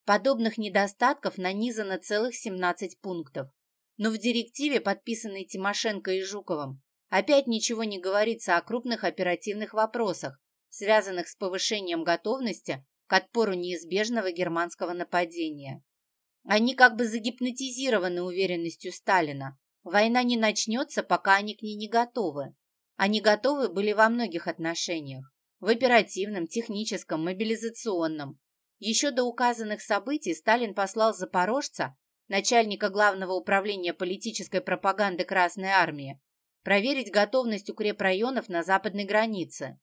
Подобных недостатков нанизано целых 17 пунктов. Но в директиве, подписанной Тимошенко и Жуковым, опять ничего не говорится о крупных оперативных вопросах, связанных с повышением готовности к отпору неизбежного германского нападения. Они как бы загипнотизированы уверенностью Сталина, Война не начнется, пока они к ней не готовы. Они готовы были во многих отношениях. В оперативном, техническом, мобилизационном. Еще до указанных событий Сталин послал запорожца, начальника Главного управления политической пропаганды Красной Армии, проверить готовность укрепрайонов на западной границе.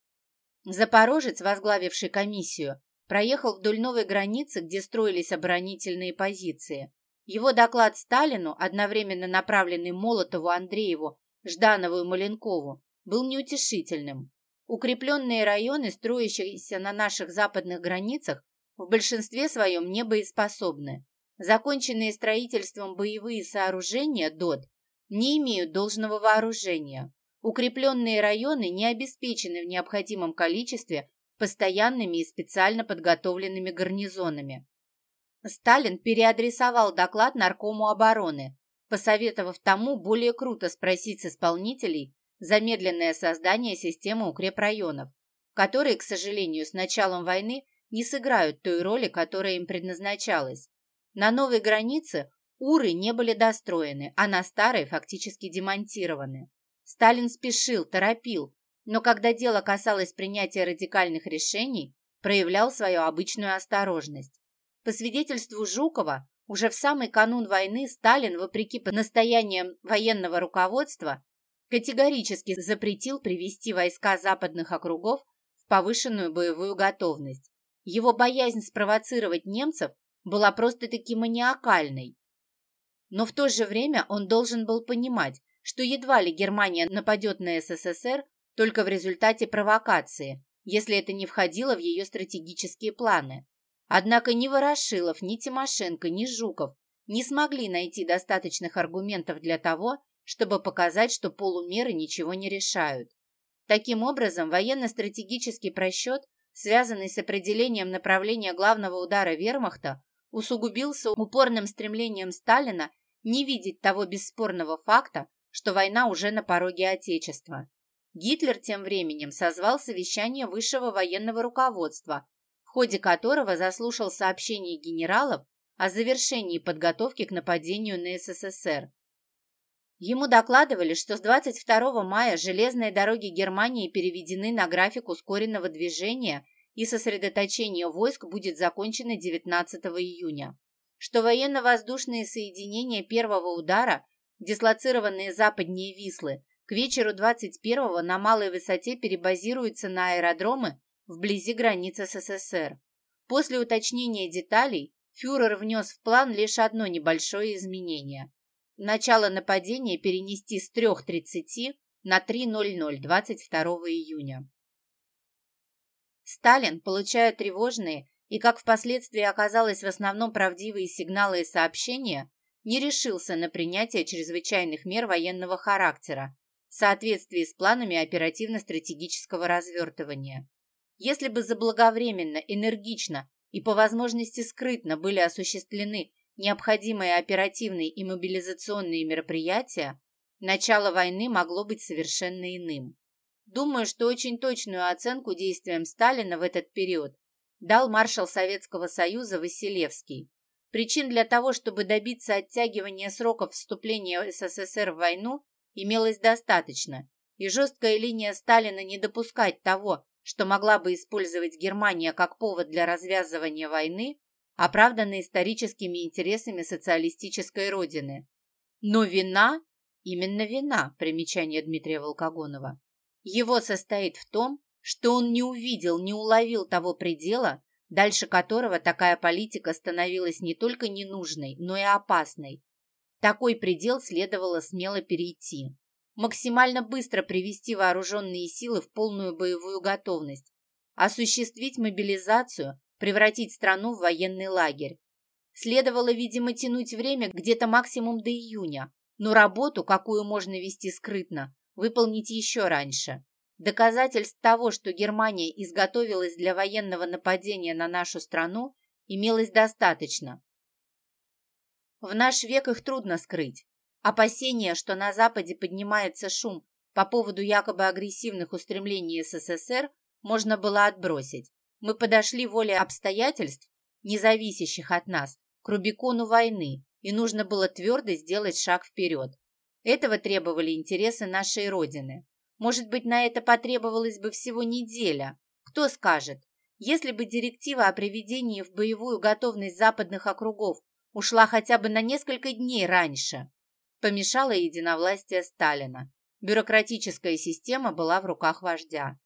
Запорожец, возглавивший комиссию, проехал вдоль новой границы, где строились оборонительные позиции. Его доклад Сталину, одновременно направленный Молотову, Андрееву, Жданову и Маленкову, был неутешительным. Укрепленные районы, строящиеся на наших западных границах, в большинстве своем не боеспособны. Законченные строительством боевые сооружения ДОТ не имеют должного вооружения. Укрепленные районы не обеспечены в необходимом количестве постоянными и специально подготовленными гарнизонами. Сталин переадресовал доклад Наркому обороны, посоветовав тому более круто спросить с исполнителей замедленное создание системы укрепрайонов, которые, к сожалению, с началом войны не сыграют той роли, которая им предназначалась. На новой границе уры не были достроены, а на старой фактически демонтированы. Сталин спешил, торопил, но когда дело касалось принятия радикальных решений, проявлял свою обычную осторожность. По свидетельству Жукова, уже в самый канун войны Сталин, вопреки настояниям военного руководства, категорически запретил привести войска западных округов в повышенную боевую готовность. Его боязнь спровоцировать немцев была просто-таки маниакальной. Но в то же время он должен был понимать, что едва ли Германия нападет на СССР только в результате провокации, если это не входило в ее стратегические планы. Однако ни Ворошилов, ни Тимошенко, ни Жуков не смогли найти достаточных аргументов для того, чтобы показать, что полумеры ничего не решают. Таким образом, военно-стратегический просчет, связанный с определением направления главного удара вермахта, усугубился упорным стремлением Сталина не видеть того бесспорного факта, что война уже на пороге Отечества. Гитлер тем временем созвал совещание высшего военного руководства в ходе которого заслушал сообщения генералов о завершении подготовки к нападению на СССР. Ему докладывали, что с 22 мая железные дороги Германии переведены на график ускоренного движения и сосредоточение войск будет закончено 19 июня, что военно-воздушные соединения первого удара, дислоцированные западнее Вислы, К вечеру 21-го на малой высоте перебазируются на аэродромы вблизи границ СССР. После уточнения деталей фюрер внес в план лишь одно небольшое изменение. Начало нападения перенести с 3.30 на 3.00 22 июня. Сталин, получая тревожные и, как впоследствии оказалось, в основном правдивые сигналы и сообщения, не решился на принятие чрезвычайных мер военного характера в соответствии с планами оперативно-стратегического развертывания. Если бы заблаговременно, энергично и по возможности скрытно были осуществлены необходимые оперативные и мобилизационные мероприятия, начало войны могло быть совершенно иным. Думаю, что очень точную оценку действиям Сталина в этот период дал маршал Советского Союза Василевский. Причин для того, чтобы добиться оттягивания сроков вступления СССР в войну, имелось достаточно, и жесткая линия Сталина не допускать того, что могла бы использовать Германия как повод для развязывания войны, оправдана историческими интересами социалистической родины. Но вина, именно вина, примечание Дмитрия Волкогонова, его состоит в том, что он не увидел, не уловил того предела, дальше которого такая политика становилась не только ненужной, но и опасной. Такой предел следовало смело перейти. Максимально быстро привести вооруженные силы в полную боевую готовность, осуществить мобилизацию, превратить страну в военный лагерь. Следовало, видимо, тянуть время где-то максимум до июня, но работу, какую можно вести скрытно, выполнить еще раньше. Доказательств того, что Германия изготовилась для военного нападения на нашу страну, имелось достаточно. В наш век их трудно скрыть. Опасения, что на Западе поднимается шум по поводу якобы агрессивных устремлений СССР, можно было отбросить. Мы подошли воле обстоятельств, не зависящих от нас, к Рубикону войны, и нужно было твердо сделать шаг вперед. Этого требовали интересы нашей Родины. Может быть, на это потребовалось бы всего неделя. Кто скажет, если бы директива о приведении в боевую готовность западных округов ушла хотя бы на несколько дней раньше, помешало единовластие Сталина. Бюрократическая система была в руках вождя.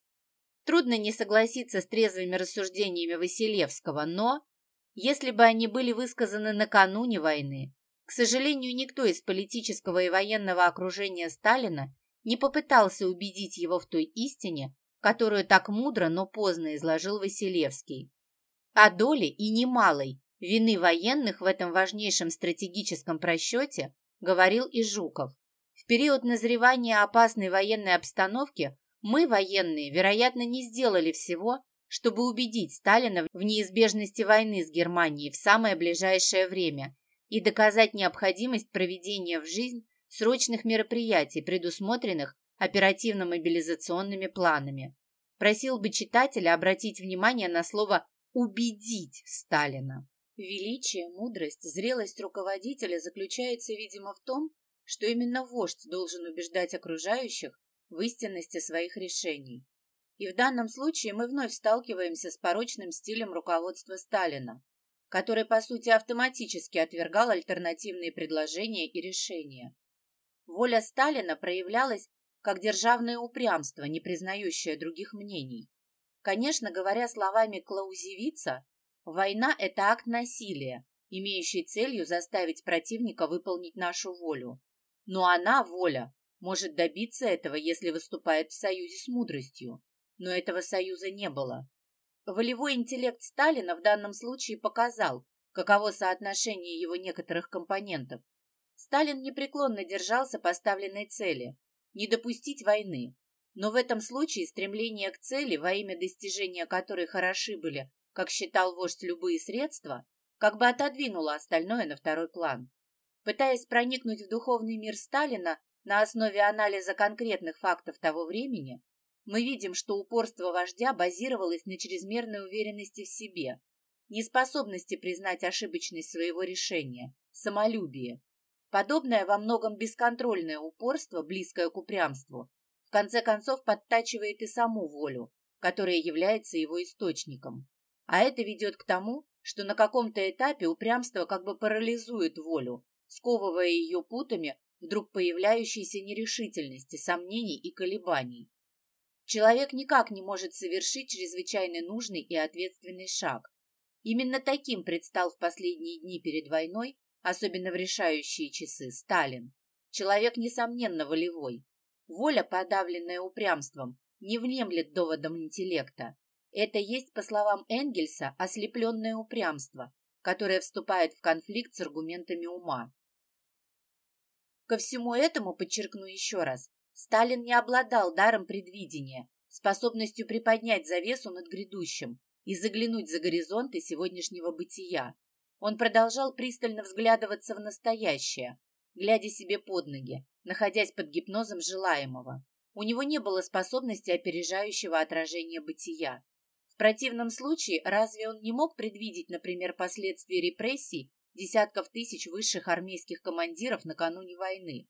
Трудно не согласиться с трезвыми рассуждениями Василевского, но, если бы они были высказаны накануне войны, к сожалению, никто из политического и военного окружения Сталина не попытался убедить его в той истине, которую так мудро, но поздно изложил Василевский. О доле и немалой вины военных в этом важнейшем стратегическом просчете говорил и Жуков. В период назревания опасной военной обстановки мы, военные, вероятно, не сделали всего, чтобы убедить Сталина в неизбежности войны с Германией в самое ближайшее время и доказать необходимость проведения в жизнь срочных мероприятий, предусмотренных оперативно-мобилизационными планами. Просил бы читателя обратить внимание на слово «убедить Сталина». Величие, мудрость, зрелость руководителя заключается, видимо, в том, что именно вождь должен убеждать окружающих в истинности своих решений. И в данном случае мы вновь сталкиваемся с порочным стилем руководства Сталина, который, по сути, автоматически отвергал альтернативные предложения и решения. Воля Сталина проявлялась как державное упрямство, не признающее других мнений. Конечно, говоря словами Клаузевица, война – это акт насилия, имеющий целью заставить противника выполнить нашу волю. Но она, воля, может добиться этого, если выступает в союзе с мудростью. Но этого союза не было. Волевой интеллект Сталина в данном случае показал, каково соотношение его некоторых компонентов. Сталин непреклонно держался поставленной цели – не допустить войны. Но в этом случае стремление к цели, во имя достижения которой хороши были, как считал вождь, любые средства, как бы отодвинуло остальное на второй план. Пытаясь проникнуть в духовный мир Сталина на основе анализа конкретных фактов того времени, мы видим, что упорство вождя базировалось на чрезмерной уверенности в себе, неспособности признать ошибочность своего решения, самолюбие. Подобное во многом бесконтрольное упорство, близкое к упрямству, в конце концов подтачивает и саму волю, которая является его источником. А это ведет к тому, что на каком-то этапе упрямство как бы парализует волю, сковывая ее путами вдруг появляющейся нерешительности, сомнений и колебаний. Человек никак не может совершить чрезвычайно нужный и ответственный шаг. Именно таким предстал в последние дни перед войной, особенно в решающие часы, Сталин. Человек, несомненно, волевой. Воля, подавленная упрямством, не внемлет доводам интеллекта. Это есть, по словам Энгельса, ослепленное упрямство, которое вступает в конфликт с аргументами ума. Ко всему этому, подчеркну еще раз, Сталин не обладал даром предвидения, способностью приподнять завесу над грядущим и заглянуть за горизонты сегодняшнего бытия. Он продолжал пристально взглядываться в настоящее, глядя себе под ноги, находясь под гипнозом желаемого. У него не было способности опережающего отражения бытия. В противном случае, разве он не мог предвидеть, например, последствия репрессий десятков тысяч высших армейских командиров накануне войны?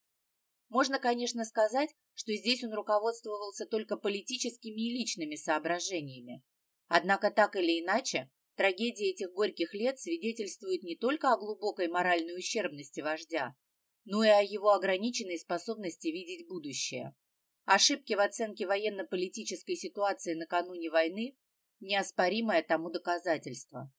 Можно, конечно, сказать, что здесь он руководствовался только политическими и личными соображениями. Однако так или иначе, трагедия этих горьких лет свидетельствует не только о глубокой моральной ущербности вождя, но и о его ограниченной способности видеть будущее. Ошибки в оценке военно-политической ситуации накануне войны – неоспоримое тому доказательство.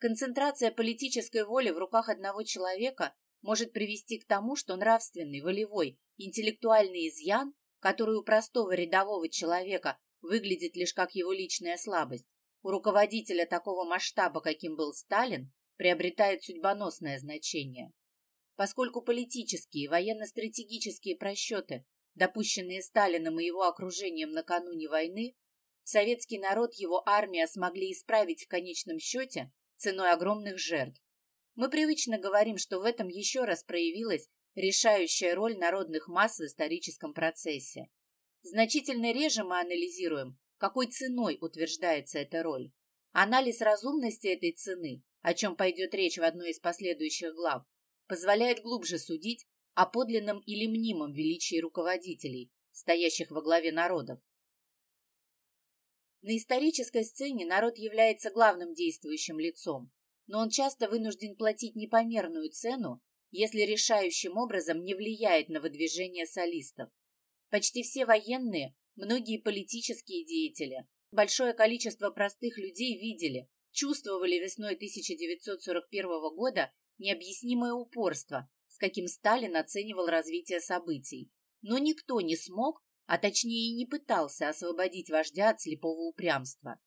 Концентрация политической воли в руках одного человека может привести к тому, что нравственный, волевой, интеллектуальный изъян, который у простого рядового человека выглядит лишь как его личная слабость, у руководителя такого масштаба, каким был Сталин, приобретает судьбоносное значение. Поскольку политические и военно-стратегические просчеты, допущенные Сталином и его окружением накануне войны, советский народ, его армия смогли исправить в конечном счете ценой огромных жертв. Мы привычно говорим, что в этом еще раз проявилась решающая роль народных масс в историческом процессе. Значительно реже мы анализируем, какой ценой утверждается эта роль. Анализ разумности этой цены, о чем пойдет речь в одной из последующих глав, позволяет глубже судить о подлинном или мнимом величии руководителей, стоящих во главе народов. На исторической сцене народ является главным действующим лицом, но он часто вынужден платить непомерную цену, если решающим образом не влияет на выдвижение солистов. Почти все военные, многие политические деятели, большое количество простых людей видели, чувствовали весной 1941 года необъяснимое упорство, с каким Сталин оценивал развитие событий. Но никто не смог, а точнее не пытался освободить вождя от слепого упрямства.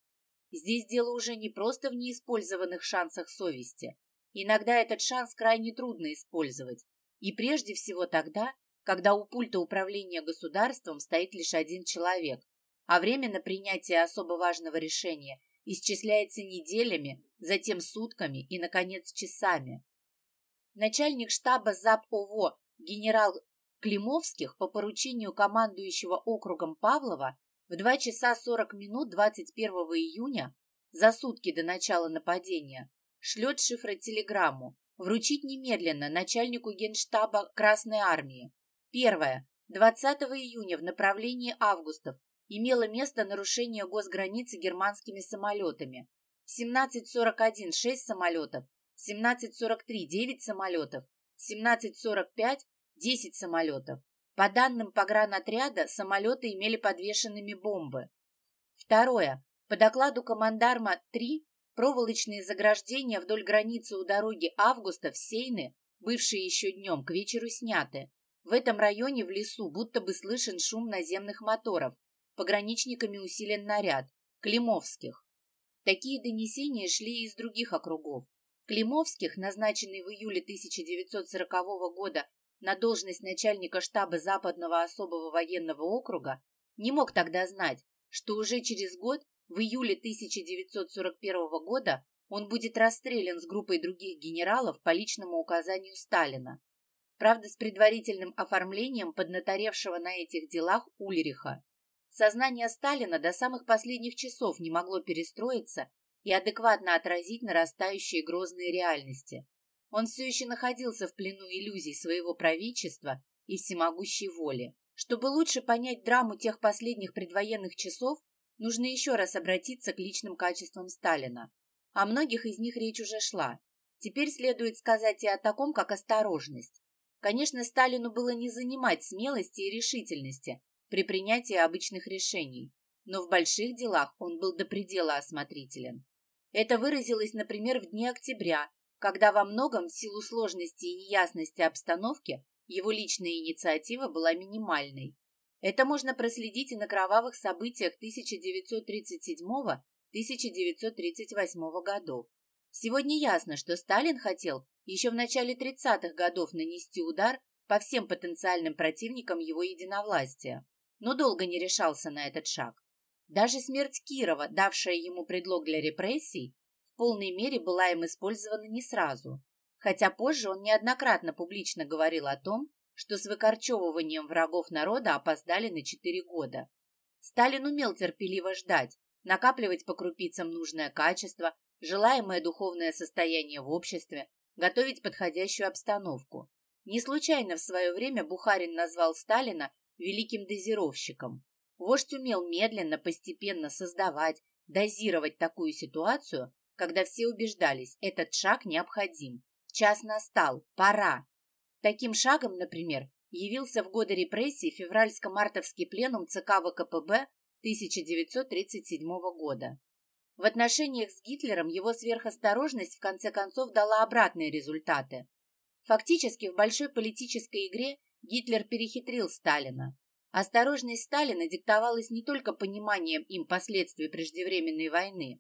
Здесь дело уже не просто в неиспользованных шансах совести. Иногда этот шанс крайне трудно использовать. И прежде всего тогда, когда у пульта управления государством стоит лишь один человек, а время на принятие особо важного решения исчисляется неделями, затем сутками и, наконец, часами. Начальник штаба ЗАП ОВО генерал Климовских по поручению командующего округом Павлова в 2 часа 40 минут 21 июня, за сутки до начала нападения, шлет шифротелеграмму вручить немедленно начальнику генштаба Красной Армии. Первое. 20 июня в направлении Августов имело место нарушение госграницы германскими самолетами. В 17.41 6 самолетов, в 17.43 9 самолетов, в 17.45 10 самолетов. По данным погранотряда, самолеты имели подвешенными бомбы. Второе. По докладу командарма 3, проволочные заграждения вдоль границы у дороги Августа в Сейны, бывшие еще днем, к вечеру сняты. В этом районе в лесу будто бы слышен шум наземных моторов. Пограничниками усилен наряд. Климовских. Такие донесения шли и из других округов. Климовских, назначенный в июле 1940 года на должность начальника штаба Западного особого военного округа, не мог тогда знать, что уже через год, в июле 1941 года, он будет расстрелян с группой других генералов по личному указанию Сталина. Правда, с предварительным оформлением поднаторевшего на этих делах Ульриха. Сознание Сталина до самых последних часов не могло перестроиться и адекватно отразить нарастающие грозные реальности. Он все еще находился в плену иллюзий своего правительства и всемогущей воли. Чтобы лучше понять драму тех последних предвоенных часов, нужно еще раз обратиться к личным качествам Сталина. О многих из них речь уже шла. Теперь следует сказать и о таком, как осторожность. Конечно, Сталину было не занимать смелости и решительности при принятии обычных решений, но в больших делах он был до предела осмотрителен. Это выразилось, например, в дни октября, когда во многом, в силу сложности и неясности обстановки, его личная инициатива была минимальной. Это можно проследить и на кровавых событиях 1937-1938 годов. Сегодня ясно, что Сталин хотел еще в начале 30-х годов нанести удар по всем потенциальным противникам его единовластия, но долго не решался на этот шаг. Даже смерть Кирова, давшая ему предлог для репрессий, полной мере была им использована не сразу, хотя позже он неоднократно публично говорил о том, что с выкорчевыванием врагов народа опоздали на четыре года. Сталин умел терпеливо ждать, накапливать по крупицам нужное качество, желаемое духовное состояние в обществе, готовить подходящую обстановку. Не случайно в свое время Бухарин назвал Сталина великим дозировщиком. Вождь умел медленно, постепенно создавать, дозировать такую ситуацию, когда все убеждались, этот шаг необходим. Час настал, пора. Таким шагом, например, явился в годы репрессий февральско-мартовский пленум ЦК ВКПБ 1937 года. В отношениях с Гитлером его сверхосторожность в конце концов дала обратные результаты. Фактически в большой политической игре Гитлер перехитрил Сталина. Осторожность Сталина диктовалась не только пониманием им последствий преждевременной войны,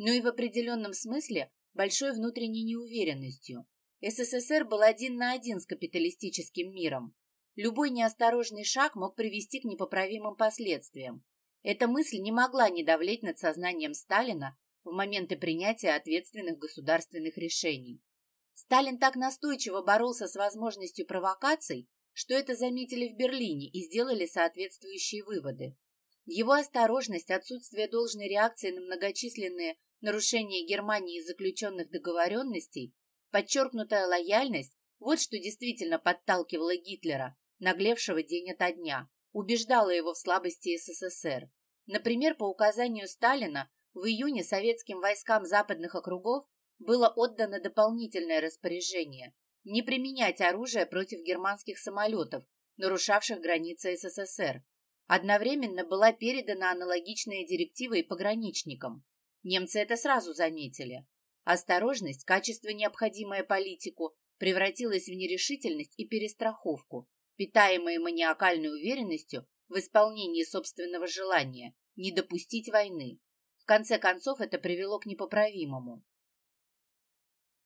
но и в определенном смысле большой внутренней неуверенностью. СССР был один на один с капиталистическим миром. Любой неосторожный шаг мог привести к непоправимым последствиям. Эта мысль не могла не давлеть над сознанием Сталина в моменты принятия ответственных государственных решений. Сталин так настойчиво боролся с возможностью провокаций, что это заметили в Берлине и сделали соответствующие выводы. Его осторожность, отсутствие должной реакции на многочисленные нарушения Германии заключенных договоренностей, подчеркнутая лояльность – вот что действительно подталкивало Гитлера, наглевшего день ото дня убеждала его в слабости СССР. Например, по указанию Сталина в июне советским войскам западных округов было отдано дополнительное распоряжение не применять оружие против германских самолетов, нарушавших границы СССР. Одновременно была передана аналогичная директива и пограничникам. Немцы это сразу заметили. Осторожность, качество, необходимое политику, превратилась в нерешительность и перестраховку, питаемые маниакальной уверенностью в исполнении собственного желания не допустить войны. В конце концов, это привело к непоправимому.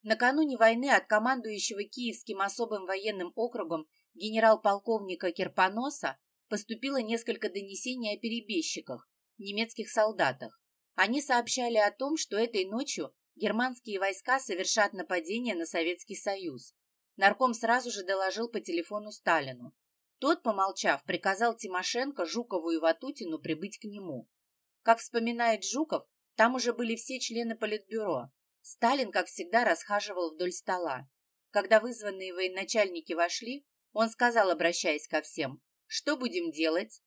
Накануне войны от командующего Киевским особым военным округом генерал-полковника Кирпоноса поступило несколько донесений о перебежчиках, немецких солдатах. Они сообщали о том, что этой ночью германские войска совершат нападение на Советский Союз. Нарком сразу же доложил по телефону Сталину. Тот, помолчав, приказал Тимошенко, Жукову и Ватутину прибыть к нему. Как вспоминает Жуков, там уже были все члены Политбюро. Сталин, как всегда, расхаживал вдоль стола. Когда вызванные военачальники вошли, он сказал, обращаясь ко всем, «Что будем делать?»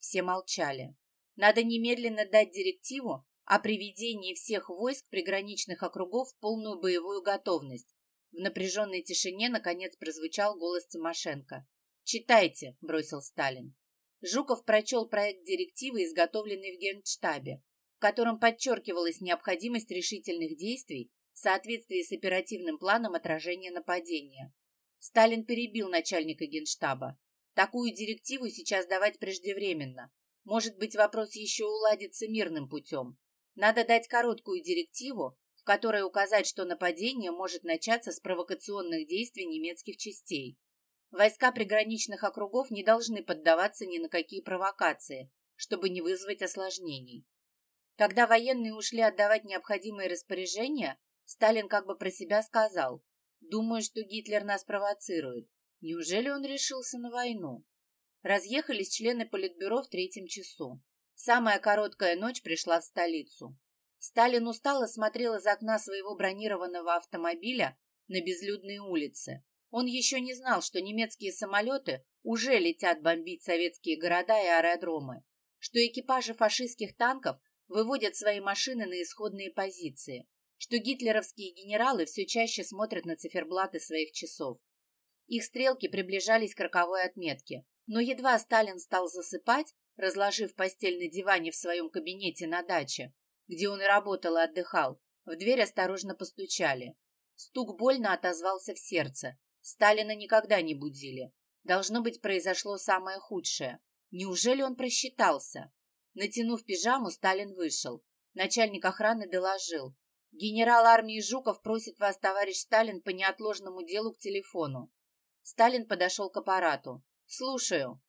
Все молчали. «Надо немедленно дать директиву о приведении всех войск приграничных округов в полную боевую готовность в напряженной тишине, наконец, прозвучал голос Тимошенко. «Читайте», — бросил Сталин. Жуков прочел проект директивы, изготовленный в Генштабе, в котором подчеркивалась необходимость решительных действий в соответствии с оперативным планом отражения нападения. Сталин перебил начальника Генштаба. Такую директиву сейчас давать преждевременно. Может быть, вопрос еще уладится мирным путем. Надо дать короткую директиву, которой указать, что нападение может начаться с провокационных действий немецких частей. Войска приграничных округов не должны поддаваться ни на какие провокации, чтобы не вызвать осложнений. Когда военные ушли отдавать необходимые распоряжения, Сталин как бы про себя сказал, «Думаю, что Гитлер нас провоцирует. Неужели он решился на войну?» Разъехались члены Политбюро в третьем часу. Самая короткая ночь пришла в столицу. Сталин устало смотрел из окна своего бронированного автомобиля на безлюдные улицы. Он еще не знал, что немецкие самолеты уже летят бомбить советские города и аэродромы, что экипажи фашистских танков выводят свои машины на исходные позиции, что гитлеровские генералы все чаще смотрят на циферблаты своих часов. Их стрелки приближались к роковой отметке. Но едва Сталин стал засыпать, разложив постель на диване в своем кабинете на даче, где он и работал и отдыхал, в дверь осторожно постучали. Стук больно отозвался в сердце. Сталина никогда не будили. Должно быть, произошло самое худшее. Неужели он просчитался? Натянув пижаму, Сталин вышел. Начальник охраны доложил. Генерал армии Жуков просит вас, товарищ Сталин, по неотложному делу к телефону. Сталин подошел к аппарату. «Слушаю».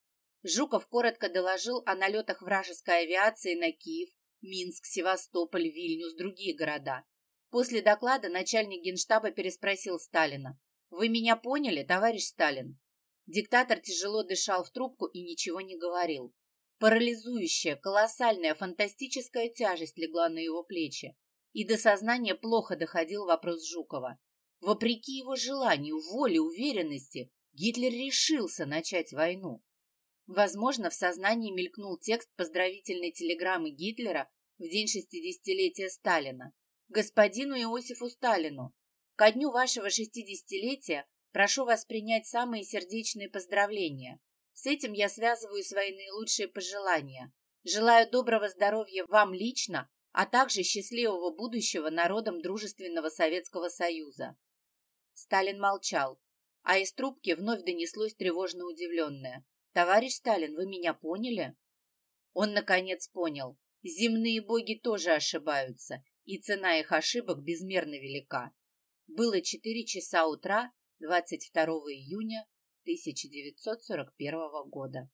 Жуков коротко доложил о налетах вражеской авиации на Киев, Минск, Севастополь, Вильнюс, другие города. После доклада начальник генштаба переспросил Сталина. «Вы меня поняли, товарищ Сталин?» Диктатор тяжело дышал в трубку и ничего не говорил. Парализующая, колоссальная, фантастическая тяжесть легла на его плечи, и до сознания плохо доходил вопрос Жукова. Вопреки его желанию, воле, уверенности, Гитлер решился начать войну. Возможно, в сознании мелькнул текст поздравительной телеграммы Гитлера в день шестидесятилетия Сталина. Господину Иосифу Сталину, ко дню вашего шестидесятилетия прошу вас принять самые сердечные поздравления. С этим я связываю свои наилучшие пожелания. Желаю доброго здоровья вам лично, а также счастливого будущего народам Дружественного Советского Союза. Сталин молчал, а из трубки вновь донеслось тревожно удивленное. «Товарищ Сталин, вы меня поняли?» Он, наконец, понял. Земные боги тоже ошибаются, и цена их ошибок безмерно велика. Было четыре часа утра 22 июня 1941 года.